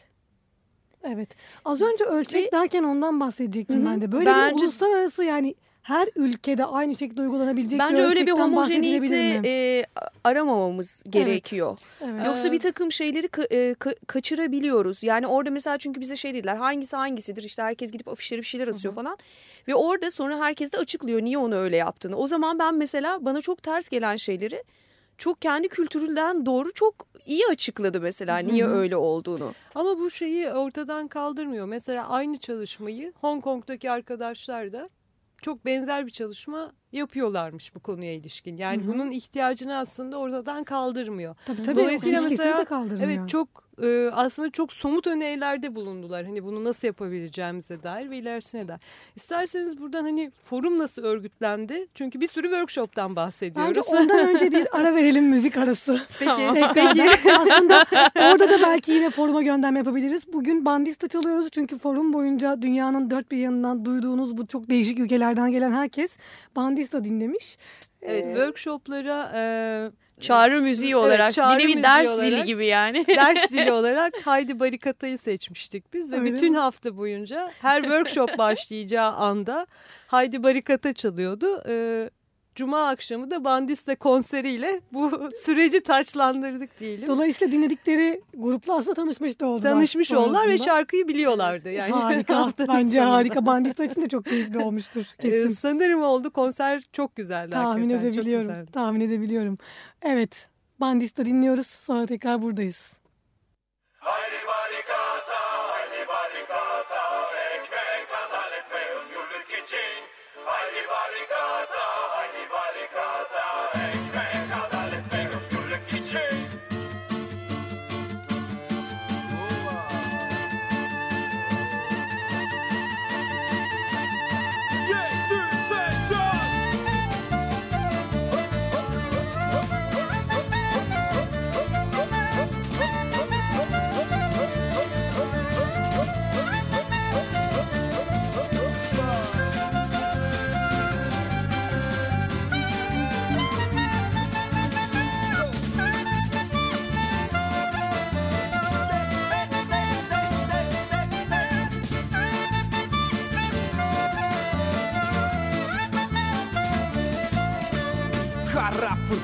Evet. Az önce ölçek Ve- derken ondan bahsedecektim Hı hı. ben de. Böyle Bence- bir uluslararası yani her ülkede aynı şekilde uygulanabilecek Bence bir öyle bir homojenite e, aramamamız gerekiyor. Evet. Yoksa bir takım şeyleri ka- e, ka- kaçırabiliyoruz. Yani orada mesela çünkü bize şey dediler hangisi hangisidir işte herkes gidip afişleri bir şeyler asıyor falan. Ve orada sonra herkes de açıklıyor niye onu öyle yaptığını. O zaman ben mesela bana çok ters gelen şeyleri çok kendi kültüründen doğru çok iyi açıkladı mesela niye öyle olduğunu. Ama bu şeyi ortadan kaldırmıyor. Mesela aynı çalışmayı Hong Kong'daki arkadaşlar da çok benzer bir çalışma yapıyorlarmış bu konuya ilişkin. Yani bunun ihtiyacını aslında ortadan kaldırmıyor. Tabii tabii. Dolayısıyla mesela evet çok e, aslında çok somut önerilerde bulundular. Hani bunu nasıl yapabileceğimize dair ve ilerisine dair. İsterseniz buradan hani forum nasıl örgütlendi? Çünkü bir sürü workshop'tan bahsediyoruz. Bence ondan önce bir ara verelim müzik arası. Peki, Tekrardan. peki. Aslında orada da belki yine foruma gönderme yapabiliriz. Bugün bandista çalıyoruz çünkü forum boyunca dünyanın dört bir yanından duyduğunuz bu çok değişik ülkelerden gelen herkes bandista dinlemiş. Evet, Ee, workshoplara e, Çağrı müziği Evet, olarak çağrı bir nevi ders olarak. zili gibi yani. ders zili olarak Haydi Barikata'yı seçmiştik biz ve Öyle bütün mi? hafta boyunca her workshop başlayacağı anda Haydi Barikata çalıyordu. Ee, Cuma akşamı da Bandista konseriyle bu süreci taçlandırdık diyelim. Dolayısıyla dinledikleri grupla aslında tanışmış da oldular. Tanışmış oldular ve şarkıyı biliyorlardı. Yani harika. Bence sonunda. harika. Bandista için de çok keyifli olmuştur. Ee, Kesin. sanırım oldu. Konser çok güzeldi Tahmin hakikaten. Edebiliyorum. güzeldi. Tahmin edebiliyorum. Evet. Bandista dinliyoruz. Sonra tekrar buradayız. Haydi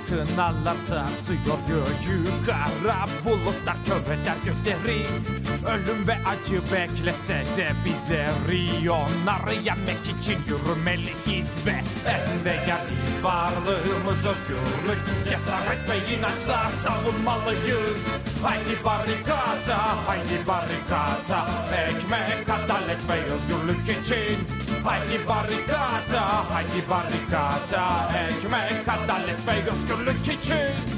tırnalarsa sığıyor göğü Kara bulutlar köveler gösteri Ölüm ve acı beklese de bizleri Onları yenmek için yürümeliyiz ve En değerli varlığımız özgürlük Cesaret ve inançla savunmalıyız. Haydi barikata, haydi barikata Ekmek, adalet ve özgürlük için. Haydi barikata, haydi barikata Ekmek, adalet ve özgürlük için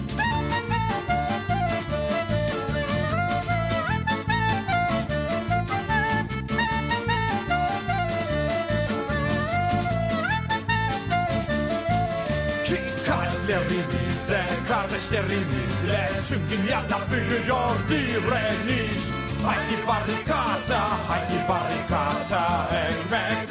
kardeşlerimizle Tüm dünyada büyüyor direniş. Haydi barikata, haydi barikata Ekmek,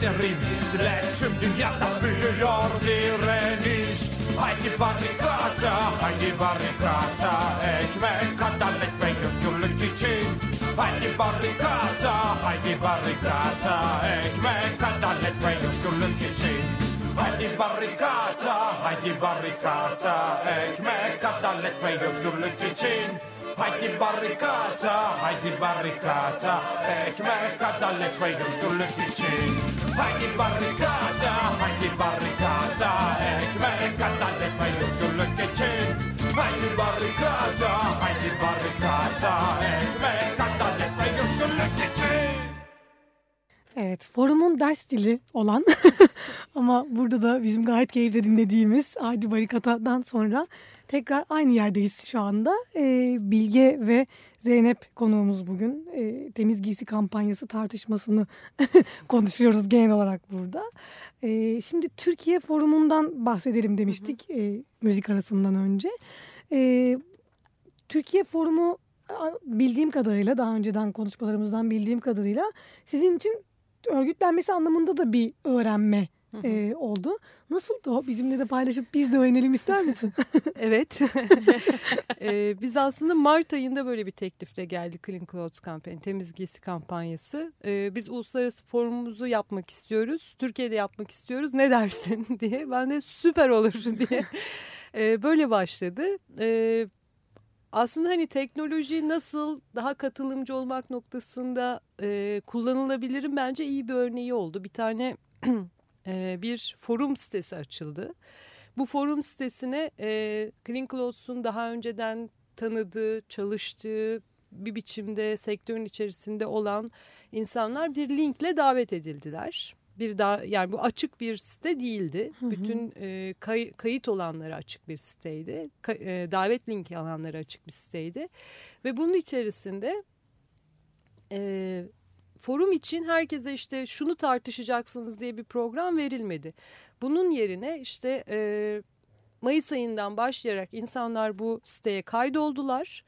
kardeşlerimizle tüm dünyada büyüyor direniş. Haydi barikata, haydi barikata, ekmek, adalet ve özgürlük için. Haydi barikata, haydi barikata, ekmek, adalet ve özgürlük için. Haydi barikata, haydi barikata, ekmek, adalet ve özgürlük için. Haydi barikata, haydi barikata, ekmek, adalet ve özgürlük için. Haydi barikata, haydi barikata, ekmek, adalet ve özgürlük için. Haydi barikata, haydi barikata, ekmek, adalet ve özgürlük için. Evet, forumun ders dili olan ama burada da bizim gayet keyifle dinlediğimiz Haydi Barikata'dan sonra tekrar aynı yerdeyiz şu anda. Ee, Bilge ve Zeynep konuğumuz bugün. Ee, temiz giysi kampanyası tartışmasını konuşuyoruz genel olarak burada. Ee, şimdi Türkiye forumundan bahsedelim demiştik e, müzik arasından önce. Türkiye forumu bildiğim kadarıyla daha önceden konuşmalarımızdan bildiğim kadarıyla sizin için örgütlenmesi anlamında da bir öğrenme e, oldu. Nasıldı o? Bizimle de paylaşıp biz de öğrenelim ister misin? Evet. Ee, biz aslında Mart ayında böyle bir teklifle geldik Clean Clothes kampanya, temiz giysi kampanyası. Ee, biz uluslararası forumumuzu yapmak istiyoruz. Türkiye'de yapmak istiyoruz. Ne dersin diye. Ben de süper olur diye. Ee, böyle başladı. Ee, aslında hani teknoloji nasıl daha katılımcı olmak noktasında e, kullanılabilirim bence iyi bir örneği oldu. Bir tane e, bir forum sitesi açıldı. Bu forum sitesine e, Clean Clothes'un daha önceden tanıdığı, çalıştığı bir biçimde sektörün içerisinde olan insanlar bir linkle davet edildiler. Bir daha yani bu açık bir site değildi. Bütün e, kay, kayıt olanlara açık bir siteydi. Ka- e, davet linki alanlara açık bir siteydi. Ve bunun içerisinde e, forum için herkese işte şunu tartışacaksınız diye bir program verilmedi. Bunun yerine işte e, Mayıs ayından başlayarak insanlar bu siteye kaydoldular.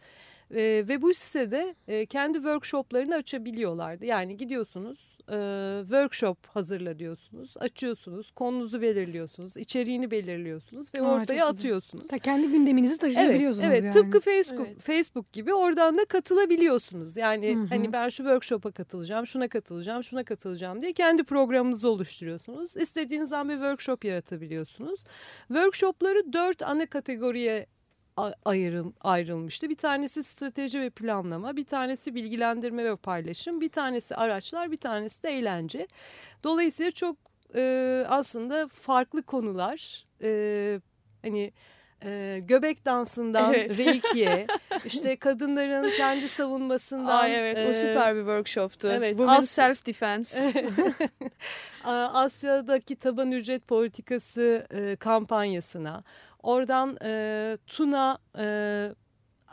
E, ve bu sitede e, kendi workshoplarını açabiliyorlardı. Yani gidiyorsunuz e, workshop hazırla diyorsunuz, açıyorsunuz, konunuzu belirliyorsunuz, içeriğini belirliyorsunuz ve Aa, ortaya atıyorsunuz. Ta kendi gündeminizi Evet, taşıyabiliyorsunuz evet. yani. Tıpkı Facebook, Evet. Facebook gibi oradan da katılabiliyorsunuz. Yani Hı hı. hani ben şu workshop'a katılacağım, şuna katılacağım, şuna katılacağım diye kendi programınızı oluşturuyorsunuz. İstediğiniz zaman bir workshop yaratabiliyorsunuz. Workshopları dört ana kategoriye a- ayrıl, ayrılmıştı. Bir tanesi strateji ve planlama, bir tanesi bilgilendirme ve paylaşım, bir tanesi araçlar, bir tanesi de eğlence. Dolayısıyla çok e, aslında farklı konular. E, hani e, göbek dansından Evet. reiki'ye, işte kadınların kendi savunmasından. Ay evet o e, süper bir workshoptu. evet, Women as- Self Defense. Asya'daki taban ücret politikası e, kampanyasına, oradan e, Tuna e,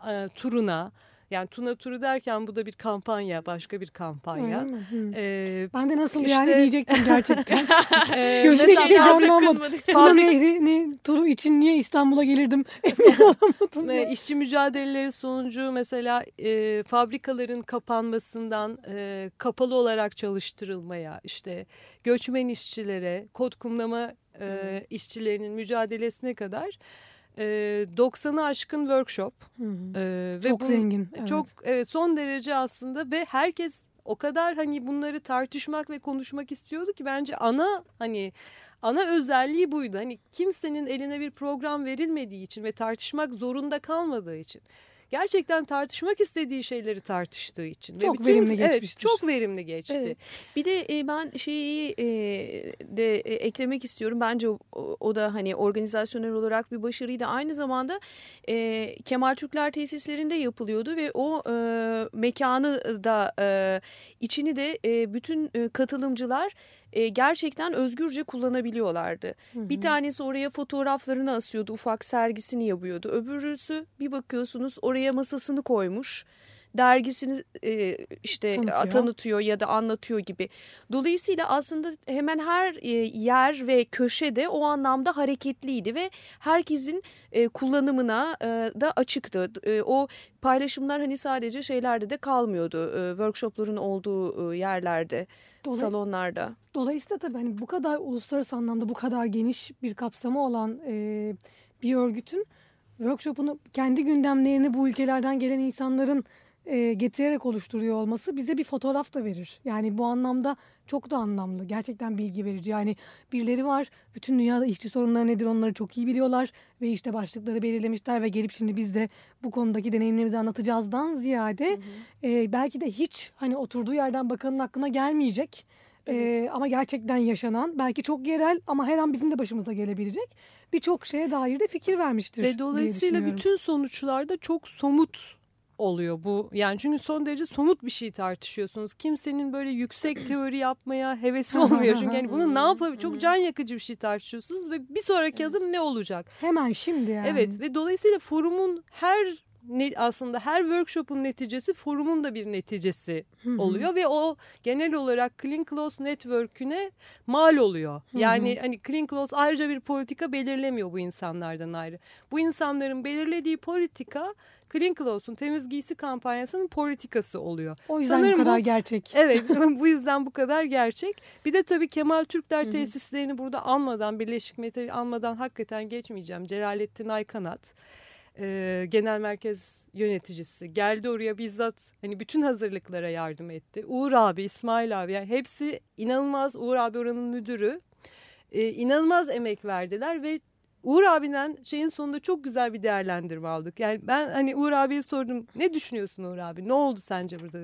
e, turuna, Yani Tuna Turu derken bu da bir kampanya, başka bir kampanya. Ee, Ben de nasıl İşte- yani diyecektim gerçekten. e, Gözüne hiçbir şey canlanmadı. Tuna Nehri'ni turu için niye İstanbul'a gelirdim emin olamadım. Ve işçi mücadeleleri sonucu mesela e, fabrikaların kapanmasından e, kapalı olarak çalıştırılmaya işte göçmen işçilere kod kumlama e, işçilerinin mücadelesine kadar e, 90'ı aşkın workshop Hı hı. e, ve Çok bu- zengin. evet. çok evet, son derece aslında ve herkes o kadar hani bunları tartışmak ve konuşmak istiyordu ki bence ana hani ana özelliği buydu. Hani kimsenin eline bir program verilmediği için ve tartışmak zorunda kalmadığı için. Gerçekten tartışmak istediği şeyleri tartıştığı için. ve Çok verimli evet, geçmiştir. çok verimli geçti. Evet. Bir de e, ben şeyi e, de e, eklemek istiyorum. Bence o, o da hani organizasyonel olarak bir başarıydı. Aynı zamanda e, Kemal Türkler tesislerinde yapılıyordu ve o e, mekanı da e, içini de e, bütün e, katılımcılar e, gerçekten özgürce kullanabiliyorlardı. Hı hı. Bir tanesi oraya fotoğraflarını asıyordu, ufak sergisini yapıyordu. Öbürüsü bir bakıyorsunuz oraya masasını koymuş. Dergisini e, işte Tanıtıyor. tanıtıyor. ya da anlatıyor gibi. Dolayısıyla aslında hemen her e, yer ve köşede o anlamda hareketliydi ve herkesin e, kullanımına e, da açıktı. E, o paylaşımlar hani sadece şeylerde de kalmıyordu. E, workshopların olduğu e, yerlerde, Dolay- salonlarda. Dolayısıyla tabii hani bu kadar uluslararası anlamda bu kadar geniş bir kapsamı olan e, bir örgütün workshop'unu kendi gündemlerini bu ülkelerden gelen insanların e, getirerek oluşturuyor olması bize bir fotoğraf da verir. Yani bu anlamda çok da anlamlı. Gerçekten bilgi verici. Yani birileri var. Bütün dünyada işçi sorunları nedir onları çok iyi biliyorlar. Ve işte başlıkları belirlemişler ve gelip şimdi biz de bu konudaki deneyimlerimizi anlatacağızdan ziyade e, belki de hiç hani oturduğu yerden bakanın aklına gelmeyecek. Ee, ama gerçekten yaşanan belki çok yerel ama her an bizim de başımıza gelebilecek birçok şeye dair de fikir vermiştir. Ve dolayısıyla bütün sonuçlarda çok somut oluyor bu. Yani çünkü son derece somut bir şey tartışıyorsunuz. Kimsenin böyle yüksek teori yapmaya hevesi olmuyor. Çünkü yani bunu ne yapabilir? Çok can yakıcı bir şey tartışıyorsunuz ve bir sonraki adım ne olacak? hemen şimdi yani. Evet ve dolayısıyla forumun her ne, aslında her workshop'un neticesi forumun da bir neticesi Hı hı. oluyor ve o genel olarak Clean Clothes Network'üne mal oluyor. Hı. Yani hani Clean Clothes ayrıca bir politika belirlemiyor bu insanlardan ayrı. Bu insanların belirlediği politika Clean Clothes'un temiz giysi kampanyasının politikası oluyor. O yüzden Sanırım bu kadar bu- gerçek. Evet bu yüzden bu kadar gerçek. Bir de tabii Kemal Türkler tesislerini burada almadan Birleşik Metal almadan hakikaten geçmeyeceğim. Celalettin Aykanat e, genel merkez yöneticisi geldi oraya bizzat hani bütün hazırlıklara yardım etti. Uğur abi, İsmail abi yani hepsi inanılmaz Uğur abi oranın müdürü. E, inanılmaz emek verdiler ve Uğur abiden şeyin sonunda çok güzel bir değerlendirme aldık. Yani ben hani Uğur abiye sordum ne düşünüyorsun Uğur abi ne oldu sence burada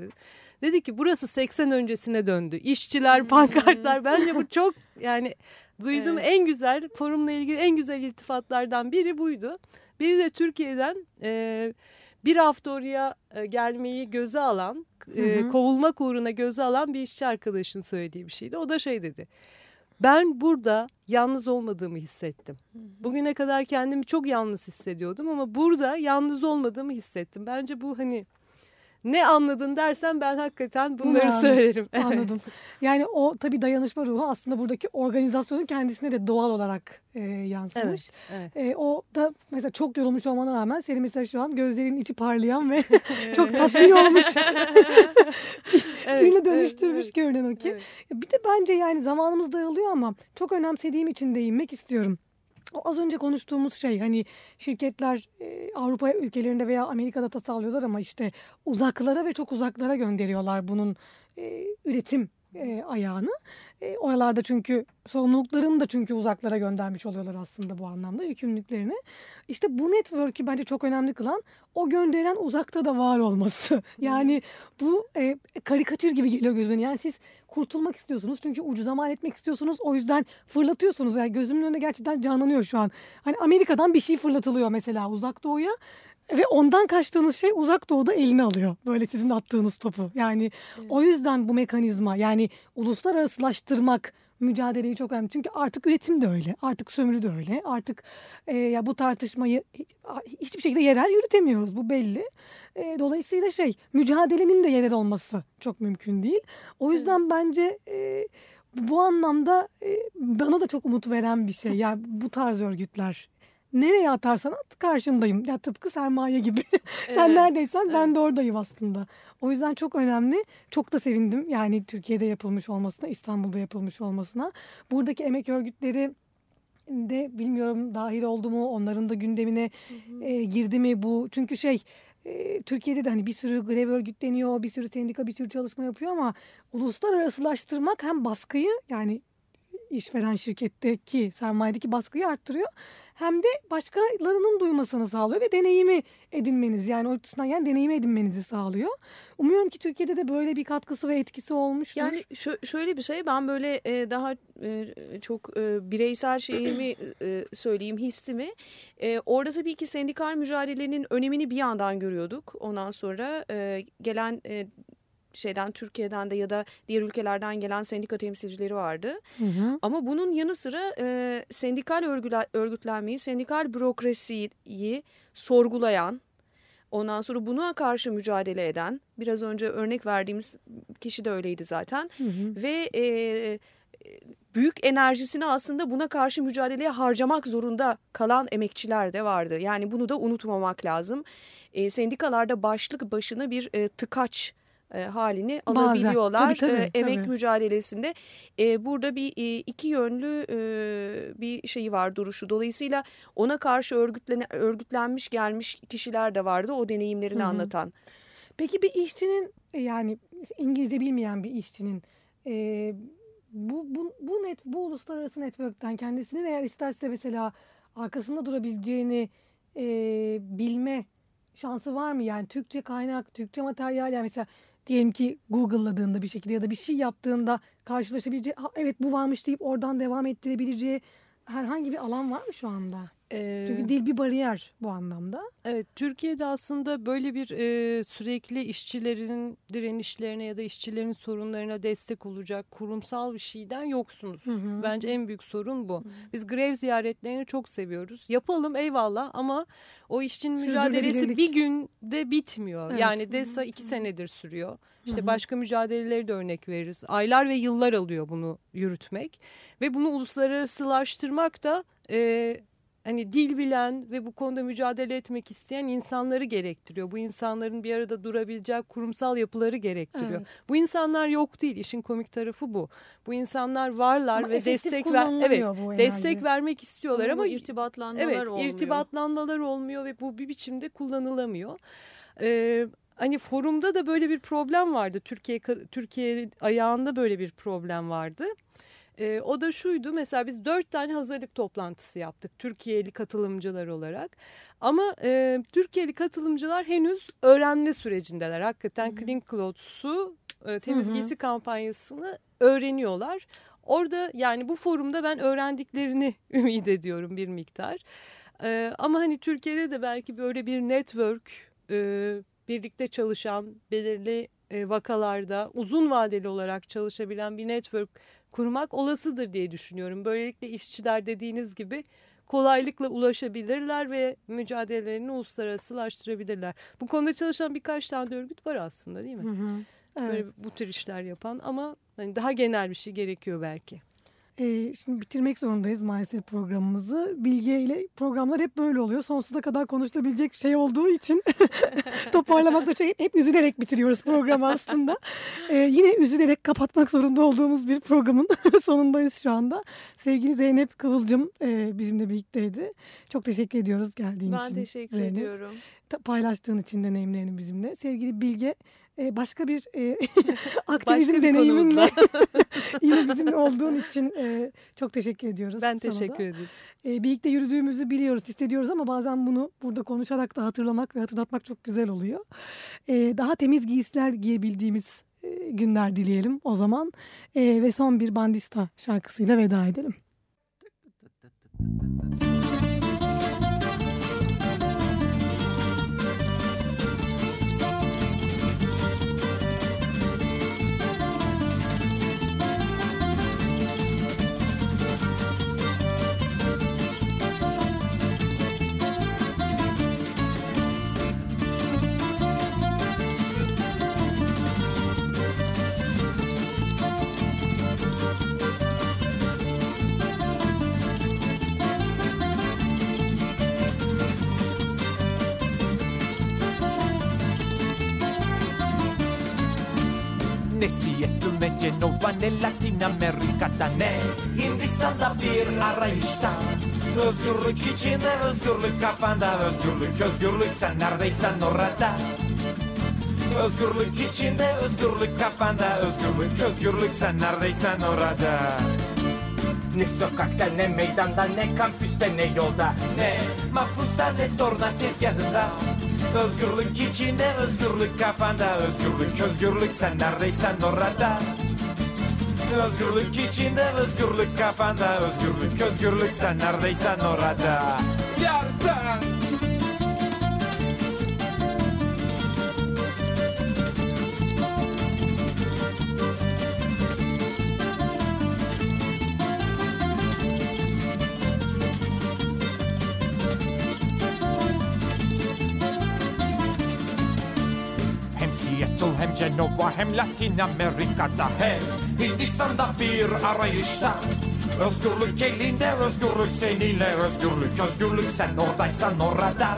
dedi. Ki burası 80 öncesine döndü. İşçiler, pankartlar bence bu çok yani duyduğum Evet. en güzel forumla ilgili en güzel iltifatlardan biri buydu. Biri de Türkiye'den e, bir hafta oraya e, gelmeyi göze alan, e, Hı hı. kovulmak uğruna göze alan bir işçi arkadaşın söylediği bir şeydi. O da şey dedi. Ben burada yalnız olmadığımı hissettim. Bugüne kadar kendimi çok yalnız hissediyordum ama burada yalnız olmadığımı hissettim. Bence bu hani ne anladın dersen ben hakikaten Bunu bunları anladım. söylerim. Anladım. Yani o tabii dayanışma ruhu aslında buradaki organizasyonun kendisine de doğal olarak e, yansımış. Evet, E, o da mesela çok yorulmuş olmana rağmen senin mesela şu an gözlerinin içi parlayan ve çok tatmin olmuş. Evet, evet, dönüştürmüş evet. görünen o ki. Evet. Bir de bence yani zamanımız daralıyor ama çok önemsediğim için değinmek istiyorum. O az önce konuştuğumuz şey hani şirketler e, Avrupa ülkelerinde veya Amerika'da tasarlıyorlar ama işte uzaklara ve çok uzaklara gönderiyorlar bunun e, üretim e, ayağını. E, oralarda çünkü sorumluluklarını da çünkü uzaklara göndermiş oluyorlar aslında bu anlamda yükümlülüklerini. İşte bu network'ü bence çok önemli kılan o gönderilen uzakta da var olması. Yani bu e, karikatür gibi geliyor gözüme. Yani siz kurtulmak istiyorsunuz çünkü ucuza mal etmek istiyorsunuz. O yüzden fırlatıyorsunuz. Yani gözümün önünde gerçekten canlanıyor şu an. Hani Amerika'dan bir şey fırlatılıyor mesela uzak doğuya. Ve ondan kaçtığınız şey uzak doğuda eline alıyor. Böyle sizin attığınız topu. Yani o yüzden bu mekanizma yani uluslararasılaştırmak mücadeleyi çok önemli. Çünkü artık üretim de öyle. Artık sömürü de öyle. Artık e, ya bu tartışmayı hiçbir şekilde yerel yürütemiyoruz. Bu belli. E, dolayısıyla şey mücadelenin de yerel olması çok mümkün değil. O yüzden evet. bence e, bu anlamda e, bana da çok umut veren bir şey. Yani bu tarz örgütler nereye atarsan at karşındayım. Ya tıpkı sermaye gibi. Sen evet. neredeysen evet. ben de oradayım aslında. O yüzden çok önemli. Çok da sevindim. Yani Türkiye'de yapılmış olmasına, İstanbul'da yapılmış olmasına. Buradaki emek örgütleri de bilmiyorum dahil oldu mu, onların da gündemine hı hı. E, girdi mi bu? Çünkü şey e, Türkiye'de de hani bir sürü grev örgütleniyor, bir sürü sendika, bir sürü çalışma yapıyor ama uluslararasılaştırmak hem baskıyı yani işveren şirketteki sermayedeki baskıyı arttırıyor hem de başkalarının duymasını sağlıyor ve deneyimi edinmeniz yani o açısından yani deneyimi edinmenizi sağlıyor. Umuyorum ki Türkiye'de de böyle bir katkısı ve etkisi olmuştur. Yani şöyle bir şey ben böyle e, daha e, çok e, bireysel şeyimi söyleyeyim hissimi. Orada tabii ki sendikal mücadelenin önemini bir yandan görüyorduk. Ondan sonra gelen şeyden Türkiye'den de ya da diğer ülkelerden gelen sendika temsilcileri vardı. Hı hı. Ama bunun yanı sıra e, sendikal örgüler, örgütlenmeyi, sendikal bürokrasiyi sorgulayan, ondan sonra buna karşı mücadele eden, biraz önce örnek verdiğimiz kişi de öyleydi zaten. Hı hı. Ve e, büyük enerjisini aslında buna karşı mücadeleye harcamak zorunda kalan emekçiler de vardı. Yani bunu da unutmamak lazım. E, sendikalarda başlık başına bir e, tıkaç e, halini alabiliyorlar tabii, tabii, e, emek tabii. mücadelesinde. E, burada bir e, iki yönlü e, bir şeyi var duruşu. Dolayısıyla ona karşı örgütlen örgütlenmiş gelmiş kişiler de vardı o deneyimlerini Hı -hı. anlatan. Peki bir işçinin e, yani İngilizce bilmeyen bir işçinin e, bu, bu, bu, net, bu uluslararası network'ten kendisinin eğer isterse mesela arkasında durabileceğini e, bilme şansı var mı? Yani Türkçe kaynak, Türkçe materyal yani mesela diyelim ki Google'ladığında bir şekilde ya da bir şey yaptığında karşılaşabileceği evet bu varmış deyip oradan devam ettirebileceği herhangi bir alan var mı şu anda? Ee, Çünkü dil bir bariyer bu anlamda. Evet, Türkiye'de aslında böyle bir e, sürekli işçilerin direnişlerine ya da işçilerin sorunlarına destek olacak kurumsal bir şeyden yoksunuz. Hı hı. Bence en büyük sorun bu. Hı. Biz grev ziyaretlerini çok seviyoruz. Yapalım eyvallah ama o işçinin mücadelesi bir günde bitmiyor. Evet. Yani DESA iki senedir sürüyor. İşte hı hı. başka mücadeleleri de örnek veririz. Aylar ve yıllar alıyor bunu yürütmek. Ve bunu uluslararasılaştırmak da... E, hani dil bilen ve bu konuda mücadele etmek isteyen insanları gerektiriyor. Bu insanların bir arada durabilecek kurumsal yapıları gerektiriyor. Evet. Bu insanlar yok değil. İşin komik tarafı bu. Bu insanlar varlar ama ve destek ver evet destek vermek istiyorlar ama, ama irtibatlanmalar evet, olmuyor. irtibatlanmalar olmuyor ve bu bir biçimde kullanılamıyor. Ee, hani forumda da böyle bir problem vardı. Türkiye Türkiye ayağında böyle bir problem vardı. E, o da şuydu mesela biz dört tane hazırlık toplantısı yaptık Türkiye'li katılımcılar olarak. Ama e, Türkiye'li katılımcılar henüz öğrenme sürecindeler. Hakikaten Hı -hı. Clean Clothes'u e, temiz giysi kampanyasını öğreniyorlar. Orada yani bu forumda ben öğrendiklerini ümit ediyorum bir miktar. E, ama hani Türkiye'de de belki böyle bir network e, birlikte çalışan belirli e, vakalarda uzun vadeli olarak çalışabilen bir network kurmak olasıdır diye düşünüyorum. Böylelikle işçiler dediğiniz gibi kolaylıkla ulaşabilirler ve mücadelelerini uluslararasılaştırabilirler. Bu konuda çalışan birkaç tane örgüt var aslında değil mi? Hı hı. Evet. Böyle bu tür işler yapan ama hani daha genel bir şey gerekiyor belki. E, şimdi bitirmek zorundayız maalesef programımızı. Bilge ile programlar hep böyle oluyor. Sonsuza kadar konuşulabilecek şey olduğu için toparlamakta çok hep, hep üzülerek bitiriyoruz programı aslında. E, yine üzülerek kapatmak zorunda olduğumuz bir programın sonundayız şu anda. Sevgili Zeynep Kıvılcım e, bizimle birlikteydi. Çok teşekkür ediyoruz geldiğin ben için. Ben teşekkür Zeynep. ediyorum. Paylaştığın için deneyimlerini bizimle. Sevgili Bilge e, başka bir e, aktivizm başka bir deneyiminle yine bizimle olduğun için e, çok teşekkür ediyoruz. Ben teşekkür ederim. E, birlikte yürüdüğümüzü biliyoruz, hissediyoruz ama bazen bunu burada konuşarak da hatırlamak ve hatırlatmak çok güzel oluyor. E, daha temiz giysiler giyebildiğimiz e, günler dileyelim o zaman. E, ve son bir bandista şarkısıyla veda edelim. Ne Cenova ne Latin Amerika'da ne Hindistan'da bir arayışta Özgürlük içinde özgürlük kafanda özgürlük özgürlük sen neredeysen orada Özgürlük içinde özgürlük kafanda özgürlük özgürlük sen neredeysen orada ne sokakta ne meydanda ne kampüste ne yolda Ne mahpusta ne torna tezgahında Özgürlük içinde özgürlük kafanda. Özgürlük özgürlük sen neredeysen orada. Özgürlük içinde özgürlük kafanda. Özgürlük özgürlük sen neredeysen orada. Yarsan Hem Seattle hem Latin Amerika'da Hem Hindistan'da bir arayışta. Özgürlük elinde özgürlük seninle özgürlük Özgürlük sen oradaysan orada.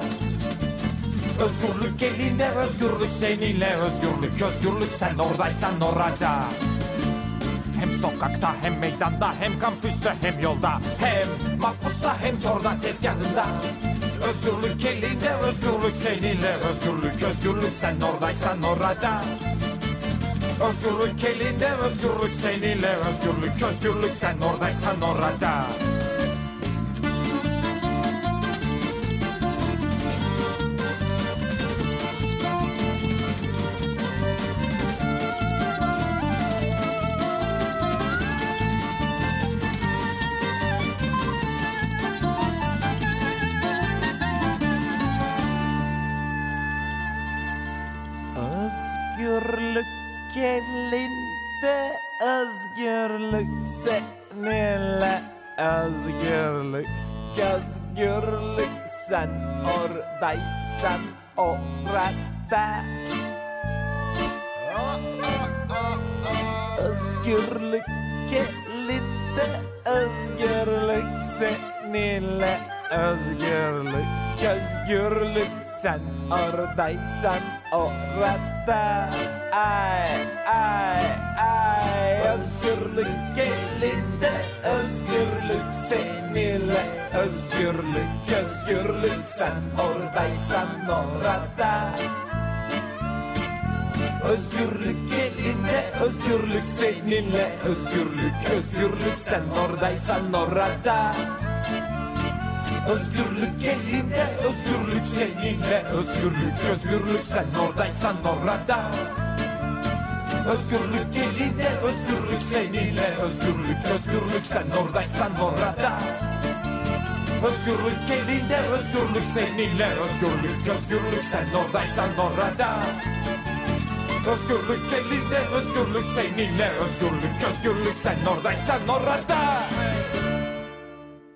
Özgürlük elinde özgürlük seninle özgürlük Özgürlük sen oradaysan orada. Hem sokakta hem meydanda hem kampüste hem yolda Hem mahpusta hem torda tezgahında. Özgürlük elinde özgürlük seninle özgürlük Özgürlük sen oradaysan orada Özgürlük elinde özgürlük seninle özgürlük Özgürlük sen oradaysan orada oradaysan orada Özgürlük elinde özgürlük seninle. Özgürlük özgürlük sen oradaysan özgürlük özgürlük sen oradaysan orada. Özgürlük elinde özgürlük seninle. Özgürlük özgürlük sen oradaysan orada. Özgürlük elinde özgürlük seninle. Özgürlük özgürlük sen oradaysan orada. Özgürlük elinde özgürlük seninle. Özgürlük özgürlük sen oradaysan orada Özgürlük elinde özgürlük seninle özgürlük özgürlük sen oradaysan orada